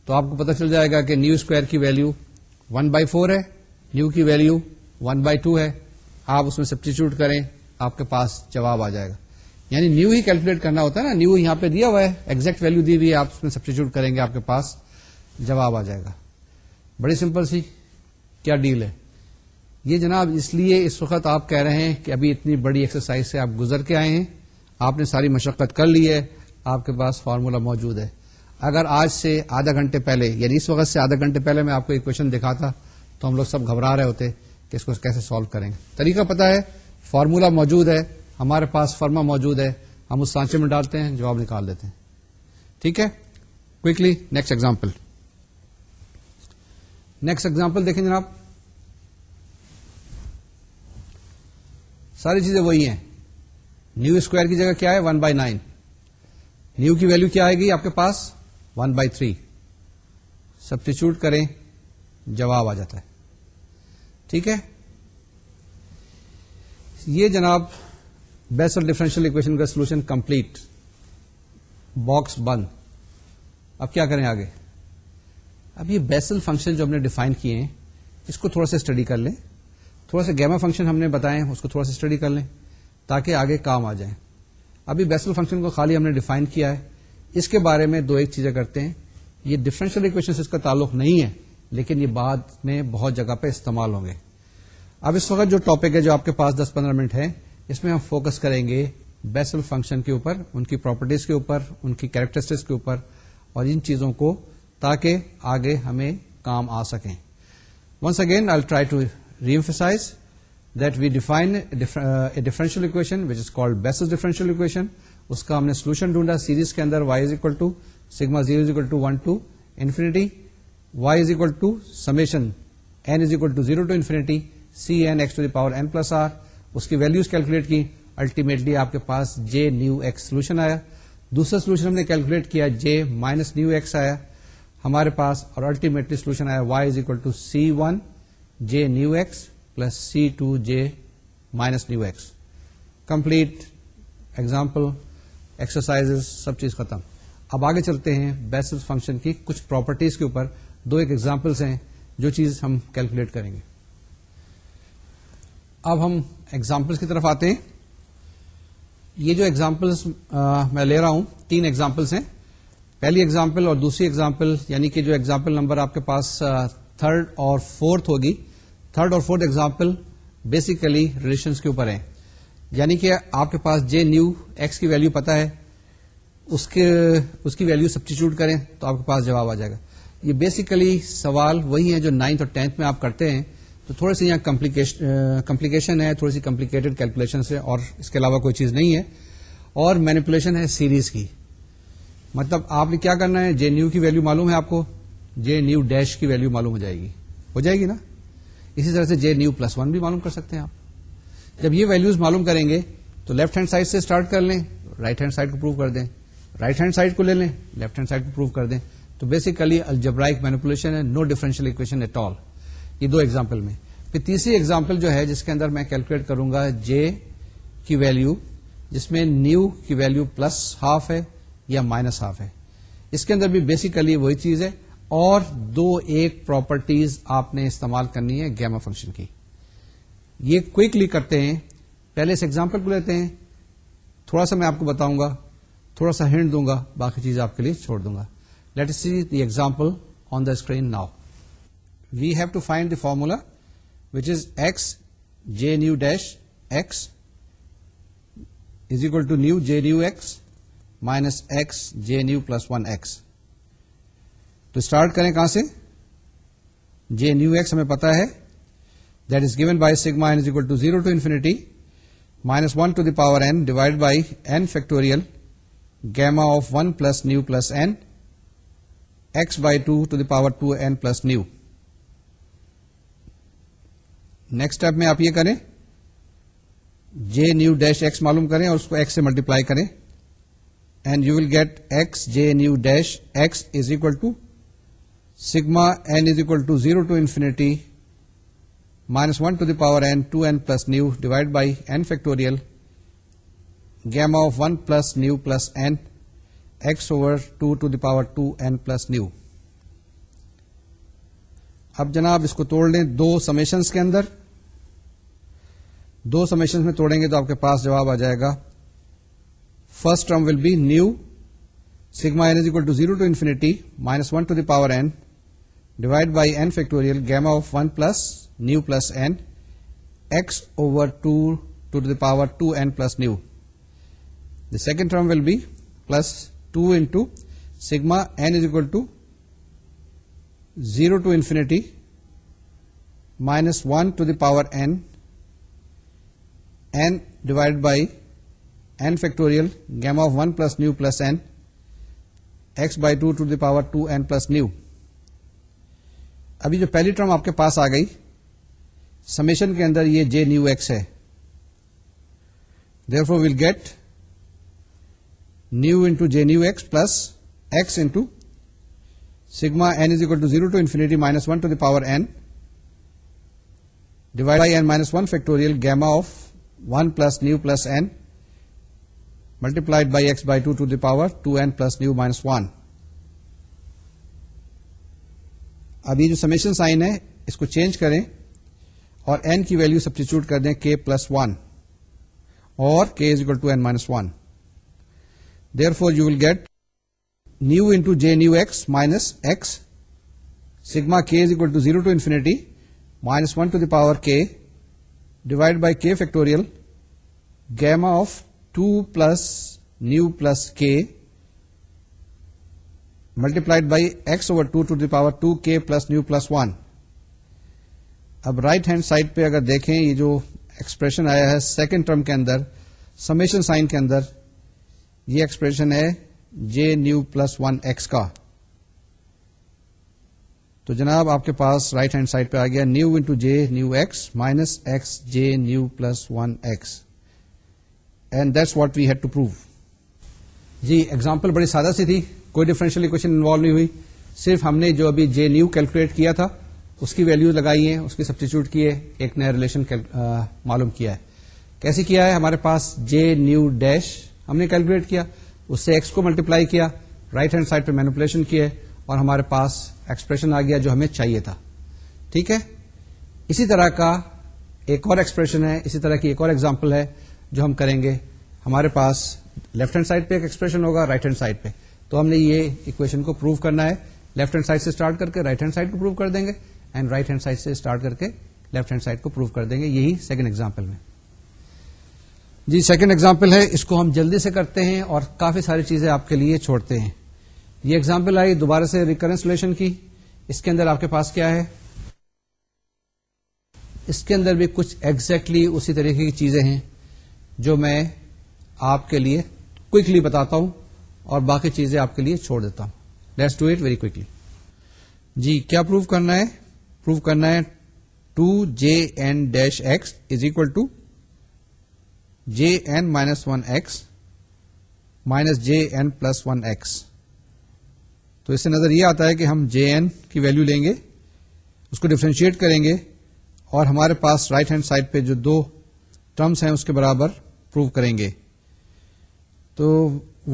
تو آپ کو پتہ چل جائے گا کہ نیو اسکوائر کی ویلو ون بائی فور ہے نیو کی ویلو ون بائی ٹو ہے آپ اس میں سبسٹیچیوٹ کریں آپ کے پاس جواب آ جائے گا یعنی نیو ہی کیلکولیٹ کرنا ہوتا ہے نا نیو یہاں پہ دیا ہوا ہے ایکزیکٹ ویلو دی ہوئی آپ اس میں سبسٹیچیوٹ کریں گے آپ کے پاس جواب آ جائے گا بڑی سمپل سی کیا ڈیل ہے یہ جناب اس لیے اس وقت آپ کہہ رہے ہیں کہ ابھی اتنی بڑی ایکسرسائز سے آپ گزر کے آئے ہیں آپ نے ساری مشقت کر لی ہے آپ کے پاس فارمولا موجود ہے اگر آج سے آدھا گھنٹے پہلے یعنی اس وقت سے آدھا گھنٹے پہلے میں آپ کو ایکویشن دکھا تھا تو ہم لوگ سب گھبرا رہے ہوتے کہ اس کو کیسے سالو کریں گے طریقہ پتا ہے فارمولا موجود ہے ہمارے پاس فرما موجود ہے ہم اس سانچے میں ڈالتے ہیں جواب نکال دیتے ہیں ٹھیک ہے quickly next example next example دیکھیں جناب ساری چیزیں وہی ہیں نیو اسکوائر کی جگہ کیا ہے ون بائی نائن نیو کی ویلو کیا آئے گی آپ کے پاس ون بائی تھری سبسٹیچیوٹ کریں جواب آ جاتا ہے ٹھیک ہے یہ جناب آف ڈیفرنشیل اکویشن کا سولوشن کمپلیٹ باکس بند اب کیا کریں آگے اب یہ بیسل فنکشن جو ہم نے ڈیفائن کیے ہیں اس کو تھوڑا سا اسٹڈی کر لیں تھوڑا سا گیما فنکشن ہم نے بتائے اس کو تھوڑا سا اسٹڈی کر لیں تاکہ آگے کام آ جائیں ابھی بیسل فنکشن کو خالی ہم نے ڈیفائن کیا ہے اس کے بارے میں دو ایک چیزیں کرتے ہیں یہ ڈفرینشیل اکویشن اس کا تعلق نہیں ہے لیکن یہ بعد میں بہت جگہ پہ استعمال ہوں گے اب اس وقت جو ٹاپک ہے جو آپ کے پاس دس پندرہ منٹ ہے اس میں ہم فوکس کریں گے بیسل فنکشن کے اوپر ان کی پراپرٹیز کے اوپر ان کی کیریکٹرسٹکس کے اوپر اور ان چیزوں کو تاکہ آگے ہمیں کام آ سکیں once again I try to reemphasise that we define differential equation which is called Bessel differential equation اس کا ہم نے سولوشن ڈھونڈا سیریز کے اندر y is equal to sigma zero is equal to one to infinity y is equal to summation n is equal to zero to infinity c n x to the power n plus r اس کی values calculate کی ultimately آپ کے پاس جے nu x solution آیا دوسرا solution ہم نے calculate کیا جے مائنس نیو ایکس آیا ہمارے پاس اور الٹیمیٹلی سولوشن آیا y is equal to c one J nu x plus c two J minus nu x complete example exercise سب چیز ختم اب آگے چلتے ہیں بیسل فنکشن کی کچھ پراپرٹیز کے اوپر دو ایک ایگزامپلس ہیں جو چیز ہم کیلکولیٹ کریں گے اب ہم ایگزامپلس کی طرف آتے ہیں یہ جو ایگزامپلس میں لے رہا ہوں تین ایگزامپلس ہیں پہلی ایگزامپل اور دوسری ایگزامپل یعنی کہ جو ایگزامپل نمبر آپ کے پاس تھرڈ اور فورتھ ہوگی تھرڈ اور فورتھ ایگزامپل بیسیکلی ریلیشنس کے اوپر ہیں یعنی کہ آپ کے پاس جے نیو ایکس کی ویلو پتا ہے اس کے اس کی ویلو سبسٹیچیوٹ کریں تو آپ کے پاس جواب آ جائے گا یہ بیسیکلی سوال وہی ہے جو نائنتھ اور ٹینتھ میں آپ کرتے ہیں تو تھوڑے سی یہاں کمپلیکیشن ہے تھوڑی سی کمپلیکیٹڈ کیلکولیشن ہے اور اس کے علاوہ کوئی چیز نہیں ہے اور مینیپولیشن ہے سیریز کی مطلب آپ نے کیا کرنا ہے جے نیو کی ویلو معلوم ہے آپ کو جے نیو ڈیش کی ویلو معلوم ہو جائے گی ہو جائے گی نا اسی طرح سے جے نیو پلس ون بھی معلوم کر سکتے ہیں آپ جب یہ ویلوز معلوم کریں گے تو لیفٹ ہینڈ سائڈ سے اسٹارٹ کر لیں رائٹ ہینڈ سائڈ کو پروو کر دیں رائٹ ہینڈ سائڈ کو لے لیں لیفٹ ہینڈ سائڈ کو پروو کر دیں تو بیسیکلی الجبرائک مینیپولیشن مینپولیشن ہے no differential equation at all یہ دو ایگزامپل میں پھر تیسری ایگزامپل جو ہے جس کے اندر میں کیلکولیٹ کروں گا جے کی ویلو جس میں نیو کی ویلو پلس ہاف ہے یا مائنس ہاف ہے اس کے اندر بھی بیسیکلی وہی چیز ہے اور دو ایک پراپرٹیز آپ نے استعمال کرنی ہے گیما فنکشن کی یہ کوکلی کرتے ہیں پہلے اس ایگزامپل کو لیتے ہیں تھوڑا سا میں آپ کو بتاؤں گا تھوڑا سا ہینڈ دوں گا باقی چیز آپ کے لیے چھوڑ دوں گا let see the example on the screen now we have to find the formula which is x J nu dash x is equal to nu J nu x minus x J nu plus one x تو start کریں کہاں سے جے nu x ہمیں پتا ہے that is given by is equal to zero to infinity minus one to the power n divide by n factorial gamma of one plus nu plus n x by two to the power two n plus nu next step میں آپ یہ کریں j nu dash x معلوم کریں اور اس کو x سے ملٹیپلائی کریں and you will get x J nu dash x is equal to sigma n is equal to zero to infinity minus one to the power n two n plus nu divide by n factorial gamma of one plus nu plus n x over two to the power two n plus nu اب جناب اس کو توڑ لیں دو summations کے اندر دو summation میں توڑیں گے تو آپ کے پاس جواب آ جائے گا first term will be nu sigma n is equal to zero to infinity minus one to the power n divide by n factorial gamma of one plus nu plus n x over two to the power two n plus nu the second term will be plus two into two sigma n is equal to zero to infinity minus one to the power n n divide by n factorial gamma of one plus nu plus s by two to the power two m plus nu ابھی جو پہلی term آپ کے پاس آ گئی summation کے اندر یہ جے nu x ہے therefore will get nu into J nu x plus x into sigma n is equal to zero to infinity minus one to the power gamma of one plus nu plus by two to the power two n plus nu minus one اب جو summation sign ہے اس کو change کریں اور n کی value substitute کر دیں پلس ون اور کے nu into J nu x minus x sigma k is equal to zero to infinity minus one to the power k divide by k factorial gamma of two plus nu plus k multi by x over two to the power two k plus nu plus one اب right hand side پہ اگر دیکھیں یہ جو expression آیا ہے second term کے اندر سمیشن سائن کے اندر یہ ایکسپریشن ہے J nu plus one x کا تو جناب آپ کے پاس رائٹ ہینڈ سائڈ پہ آ گیا nu into J nu x minus x J nu plus one x and that's what we had to prove example بڑی سادہ سی تھی کوئی اکویشن انوالو نہیں ہوئی صرف ہم نے جو ابھی جے نیو کیلکولیٹ کیا تھا اس کی لگائی ہیں اس کی سبسٹیچیوٹ کیے ایک نیا ریلیشن معلوم کیا ہے کیسے کیا ہے ہمارے پاس جے نیو ڈیش ہم نے کیلکولیٹ کیا اس سے ایکس کو ملٹیپلائی کیا رائٹ ہینڈ سائڈ پہ مینپولیشن کیے اور ہمارے پاس ایکسپریشن آ گیا جو ہمیں چاہیے تھا ٹھیک ہے اسی طرح کا ایک اور ایکسپریشن ہے اسی طرح کی ایک اور ایگزامپل ہے جو ہم کریں گے ہمارے پاس لیفٹ ہینڈ سائڈ پہ ایکسپریشن ہوگا رائٹ ہینڈ سائڈ پہ تو ہم نے یہ اکویشن کو پروو کرنا ہے لیفٹ ہینڈ سائڈ سے اسٹارٹ کر کے رائٹ ہینڈ سائڈ کو پروو کر دیں گے اینڈ رائٹ ہینڈ سائڈ سے اسٹارٹ کر کے لیفٹ ہینڈ سائڈ کو پروو کر دیں گے یہی سیکنڈ ایگزامپل میں جی سیکنڈ ایگزامپل ہے اس کو ہم جلدی سے کرتے ہیں اور کافی ساری چیزیں آپ کے لیے چھوڑتے ہیں یہ ایگزامپل آئی دوبارہ سے ریکرنسلیشن کی اس کے اندر آپ کے پاس کیا ہے اس کے اندر بھی کچھ ایگزیکٹلی exactly اسی طریقے کی چیزیں ہیں جو میں آپ کے لیے کوکلی بتاتا ہوں اور باقی چیزیں آپ کے لیے چھوڑ دیتا ہوں لیٹس ڈو اٹ ویری جی کیا کرنا ہے پروف کرنا ہے two J n dash x is equal to J n minus one x minus J n plus one x تو اس سے نظر یہ آتا ہے کہ ہم جے این کی ویلو لیں گے اس کو ڈفرینشیٹ کریں گے اور ہمارے پاس رائٹ ہینڈ سائڈ پہ جو دو ٹرمس ہیں اس کے برابر پروو کریں گے تو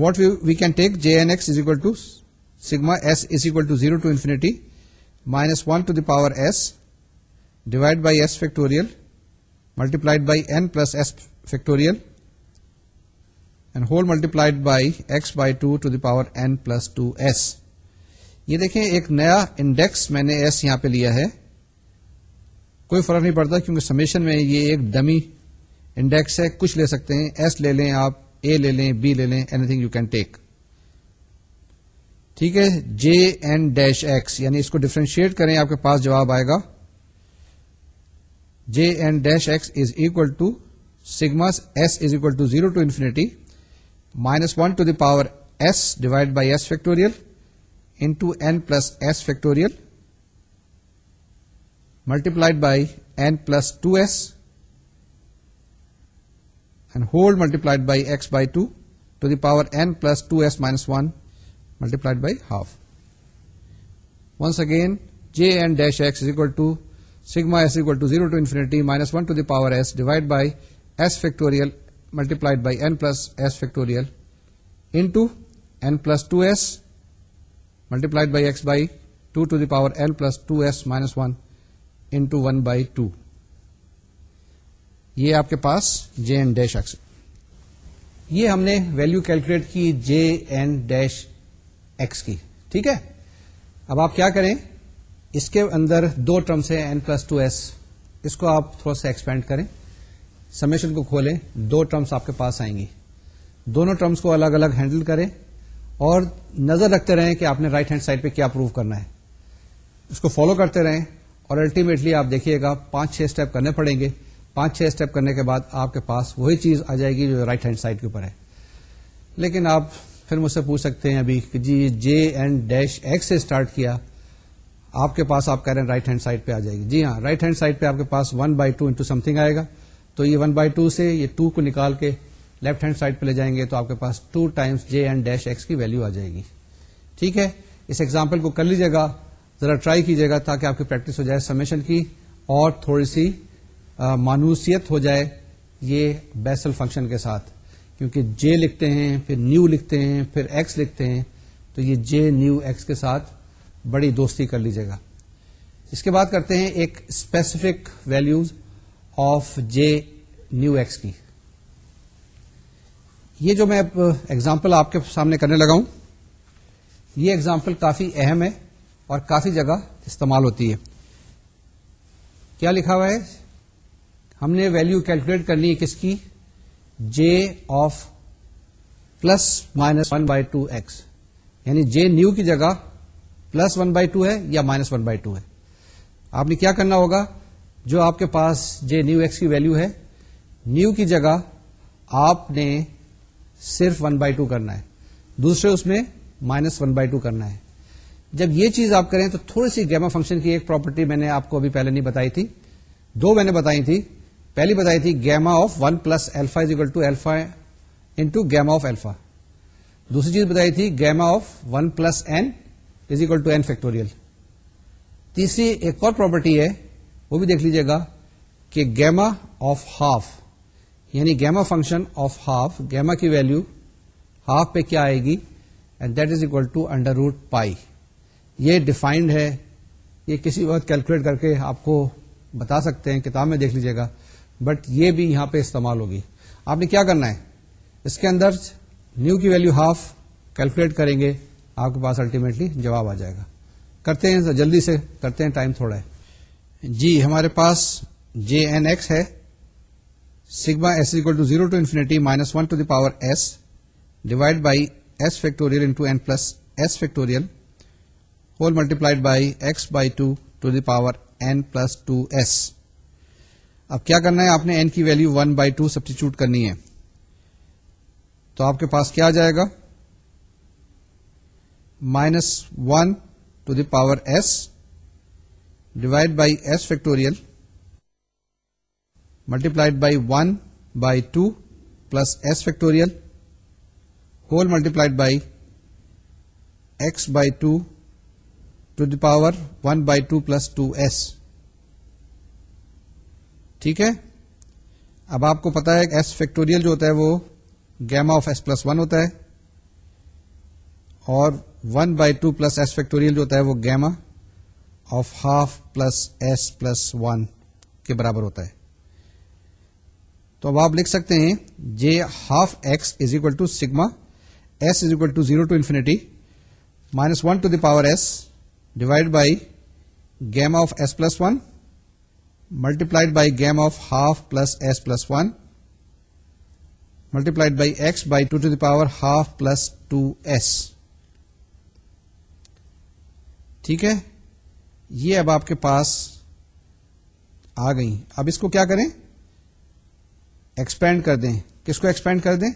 what we can take J n x is equal to sigma s is equal to zero to infinity minus one to the power s divide by s factorial multiplied by n plus s factorial and whole multiplied by x by two to the power n plus two s یہ دیکھیں ایک نیا index میں نے S یہاں پہ لیا ہے کوئی فرق نہیں پڑتا کیونکہ سمیشن میں یہ ایک ڈمی انڈیکس ہے کچھ لے سکتے ہیں ایس لے لیں آپ اے لے لیں بی لے لیں anything you can take ٹھیک ہے جے این ڈیش ایکس یعنی اس کو ڈفرینشیٹ کریں آپ کے پاس جواب آئے گا J n dash x is equal to sigma s is equal to zero to infinity minus one to the power s divide by s factorial into n plus s factorial multiplied by n plus two s and whole multiplied by s by two to the power n plus two s minus one by half once again J n dash x is equal to sigma s equal to zero to infinity minus one to the power s divide by s factorial multiplied by plus s factorial n plus two s multiplied by s by two to the power n plus two s minus one ان آپ کے پاس جے n dash x یہ ہم نے value calculate کی j N dash x کی ٹھیک ہے اب آپ کیا کریں اس کے اندر دو ٹرمس ہیں این پلس ٹو ایس اس کو آپ تھوڑا سا ایکسپینڈ کریں سمیشن کو کھولیں دو ٹرمس آپ کے پاس آئیں گی دونوں ٹرمس کو الگ الگ ہینڈل کریں اور نظر رکھتے رہیں کہ آپ نے رائٹ ہینڈ سائڈ پہ کیا پروو کرنا ہے اس کو فالو کرتے رہیں اور الٹیمیٹلی آپ دیکھیے گا پانچ چھ اسٹیپ کرنے پڑیں گے پانچ چھ اسٹیپ کرنے کے بعد آپ کے پاس وہی چیز آ جائے گی جو رائٹ ہینڈ سائڈ کے اوپر ہے لیکن آپ پھر مجھ سے پوچھ سکتے ہیں ابھی کہ جی جے این ڈیش ایکس سے اسٹارٹ کیا آپ کے پاس آپ کہہ رہے ہیں رائٹ ہینڈ سائڈ پہ آ جائے گی جی ہاں رائٹ ہینڈ سائڈ پہ آپ کے پاس one by two into thing آئے گا تو یہ ون بائی ٹو سے یہ ٹو کو نکال کے لیفٹ ہینڈ سائڈ پہ لے جائیں گے تو آپ کے پاس two times J n dash x کی ویلو آ جائے گی ٹھیک ہے اس ایگزامپل کو کر لیجیے گا ذرا ٹرائی کیجیے گا تاکہ آپ کی پریکٹس ہو جائے سمیشن کی اور تھوڑی سی مانوسیت ہو جائے یہ بیسل فنکشن کے ساتھ کیونکہ جے لکھتے ہیں پھر نیو لکھتے ہیں پھر ایکس لکھتے ہیں تو یہ جے نیو ایکس کے ساتھ بڑی دوستی کر لیجیے گا اس کے بعد کرتے ہیں ایک specific values of J nu x کی یہ جو میں ایگزامپل آپ کے سامنے کرنے لگا ہوں یہ ایگزامپل کافی اہم ہے اور کافی جگہ استعمال ہوتی ہے کیا لکھا ہوا ہے ہم نے ویلو کیلکولیٹ کرنی ہے کس کی J of plus minus one by two x یعنی جے نیو کی جگہ پلس ون بائی ٹو ہے یا مائنس ون بائی ٹو ہے آپ نے کیا کرنا ہوگا جو آپ کے پاس جے نیو ایکس کی ویلو ہے نیو کی جگہ آپ نے صرف ون بائی ٹو کرنا ہے دوسرے اس میں مائنس ون بائی ٹو کرنا ہے جب یہ چیز آپ کریں تو تھوڑی سی گیما فنکشن کی ایک پراپرٹی میں نے آپ کو ابھی پہلے نہیں بتائی تھی دو میں نے بتائی تھی پہلی بتائی تھی gamma of one plus alpha is equal to alpha into gamma of alpha دوسری چیز بتائی تھی gamma of one plus n is equal to n factorial تیسری ایک اور پراپرٹی ہے وہ بھی دیکھ لیجیے گا کہ گیما آف ہاف یعنی gamma function of half gamma کی ویلو ہاف پہ کیا آئے گی and that is equal to under root pi یہ ڈیفائنڈ ہے یہ کسی وقت کیلکولیٹ کر کے آپ کو بتا سکتے ہیں کتاب میں دیکھ لیجیے گا بٹ یہ بھی یہاں پہ استعمال ہوگی آپ نے کیا کرنا ہے اس کے اندر نیو کی ویلو ہاف کیلکولیٹ کریں گے آپ کے پاس الٹیمیٹلی جواب آ جائے گا کرتے ہیں جلدی سے کرتے ہیں ٹائم تھوڑا ہے جی ہمارے پاس جے این ایکس ہے sigma s equal to zero to infinity minus one to the power s divide by s factorial into n plus s factorial whole multiplied by x by two to the power n plus two s اب کیا کرنا ہے آپ نے N کی value one by two substitute کرنی ہے تو آپ کے پاس کیا آ جائے گا minus one to the power s divide by s factorial multiplied by one by two plus s factorial whole multiplied by x by two to the power one by two plus two s ٹھیک ہے اب آپ کو پتا ہے S factorial جو ہوتا ہے وہ gamma of s plus one ہوتا ہے اور one by two plus s factorial جو ہوتا ہے وہ gamma of half plus s plus one کے برابر ہوتا ہے تو اب آپ لکھ سکتے ہیں J half x is equal to sigma s is equal to zero to infinity minus one to the power s divide by gamma of s plus one multiplied by gamma of half plus s plus one multiplied by x by two to the power half plus two s ٹھیک ہے یہ اب آپ کے پاس آ گئی اب اس کو کیا کریں ایکسپینڈ کر دیں کس کو ایکسپینڈ کر دیں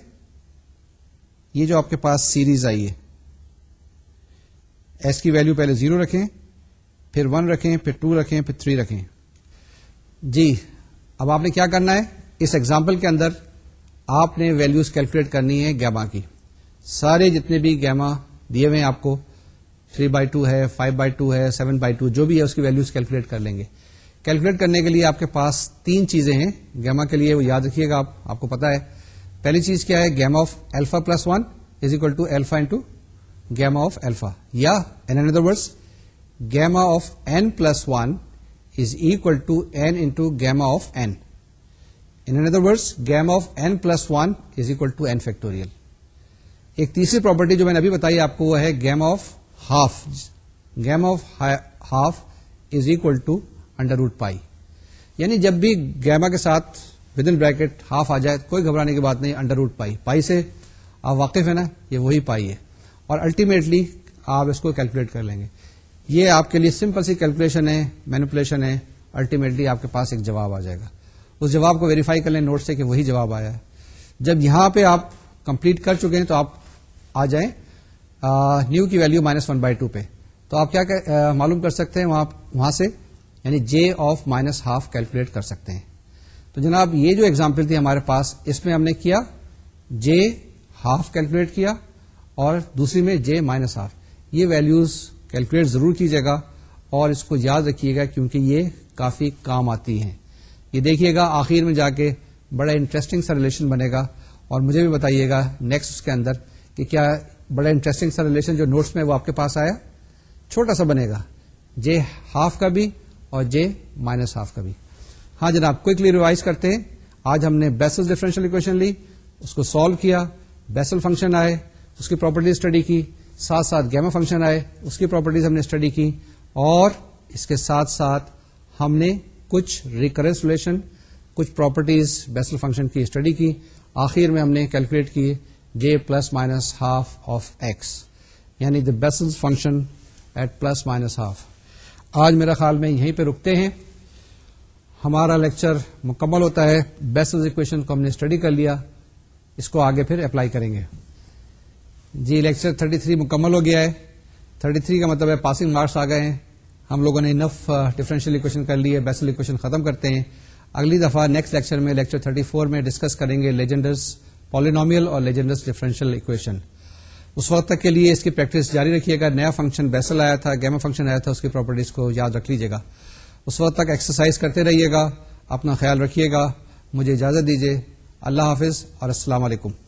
یہ جو آپ کے پاس سیریز آئی ہے ایس کی ویلو پہلے زیرو رکھیں پھر ون رکھیں پھر ٹو رکھیں پھر تھری رکھیں جی اب آپ نے کیا کرنا ہے اس ایگزامپل کے اندر آپ نے ویلوز کیلکولیٹ کرنی ہے گیما کی سارے جتنے بھی گیما دیے ہوئے آپ کو تھری بائی ٹو ہے فائیو بائی ٹو ہے سیون بائی ٹو جو بھی ہے اس کی ویلوز کیلکولیٹ کر لیں گے کیلکولیٹ کرنے کے لیے آپ کے پاس تین چیزیں ہیں گیما کے لیے وہ یاد رکھیے گا آپ آپ کو پتا ہے پہلی چیز کیا ہے gamma of alpha plus one is equal to alpha into gamma of alpha یا in other words gamma of n plus one is equal to n into gamma of n in other words gamma of n plus one is equal to n factorial ایک تیسری property جو میں نے ابھی بتائی آپ کو وہ ہے gamma of half gamma of half is equal to under root pi یعنی جب بھی گیما کے ساتھ ود ان بریکٹ ہاف آ جائے کوئی گھبرانے کی بات نہیں انڈر روٹ پائی پائی سے آپ واقف ہے نا یہ وہی پائی ہے اور الٹیمیٹلی آپ اس کو کیلکولیٹ کر لیں گے یہ آپ کے لیے سمپل سی کیلکولیشن ہے مینوپولیشن ہے الٹیمیٹلی آپ کے پاس ایک جواب آ جائے گا اس جواب کو ویریفائی کر لیں نوٹ سے کہ وہی جواب آیا ہے جب یہاں پہ آپ کمپلیٹ کر چکے ہیں تو آپ آ جائیں نیو کی value minus one by two پہ تو آپ کیا معلوم کر سکتے ہیں وہاں سے یعنی J of minus half calculate کر سکتے ہیں تو جناب یہ جو ایگزامپل تھی ہمارے پاس اس میں ہم نے کیا جے ہاف کیلکولیٹ کیا اور دوسری میں جے مائنس ہاف یہ ویلوز کیلکولیٹ ضرور کیجیے گا اور اس کو یاد رکھیے گا کیونکہ یہ کافی کام آتی ہیں یہ دیکھیے گا آخر میں جا کے بڑا انٹرسٹنگ سا ریلیشن بنے گا اور مجھے بھی بتائیے گا نیکسٹ کے اندر کہ کیا بڑا انٹرسٹنگ سا ریلیشن جو نوٹس میں وہ آپ کے پاس آیا چھوٹا سا بنے گا جے ہاف کا بھی اور جے مائنس ہاف کا بھی ہاں جناب ریوائز کرتے ہیں آج ہم نے بیسل اکویشن لی اس کو سالو کیا بیسل فنکشن آئے اس کی پراپرٹی اسٹڈی کی ساتھ ساتھ گیما فنکشن آئے اس کی پراپرٹیز ہم نے اسٹڈی کی اور اس کے ساتھ ساتھ ہم نے کچھ ریکرنس ریلیشن کچھ پراپرٹیز بیسل فنکشن کی اسٹڈی کی آخر میں ہم نے کیلکولیٹ کیے plus minus half of x یعنی the Bessel function at plus minus half آج میرا خیال میں یہیں پہ رکتے ہیں ہمارا لیکچر مکمل ہوتا ہے بیسنس اکویشن کو ہم نے اسٹڈی کر لیا اس کو آگے پھر اپلائی کریں گے جی لیکچر 33 مکمل ہو گیا ہے 33 کا مطلب ہے پاسنگ مارکس آ گئے ہیں ہم لوگوں نے انف ڈفرینشیل اکویشن کر لی ہے بیسل اکویشن ختم کرتے ہیں اگلی دفعہ نیکسٹ لیکچر میں لیکچر 34 میں ڈسکس کریں گے لیجنڈرز پالینومیل اور لیجنڈس ڈفرینشیل اکویشن اس وقت تک کے لیے اس کی پریکٹس جاری رکھیے گا نیا فنکشن بیسل آیا تھا گیما فنکشن آیا تھا اس کی پراپرٹیز کو یاد رکھ لیجیے گا اس وقت تک ایکسرسائز کرتے رہیے گا اپنا خیال رکھیے گا مجھے اجازت دیجیے اللہ حافظ اور السلام علیکم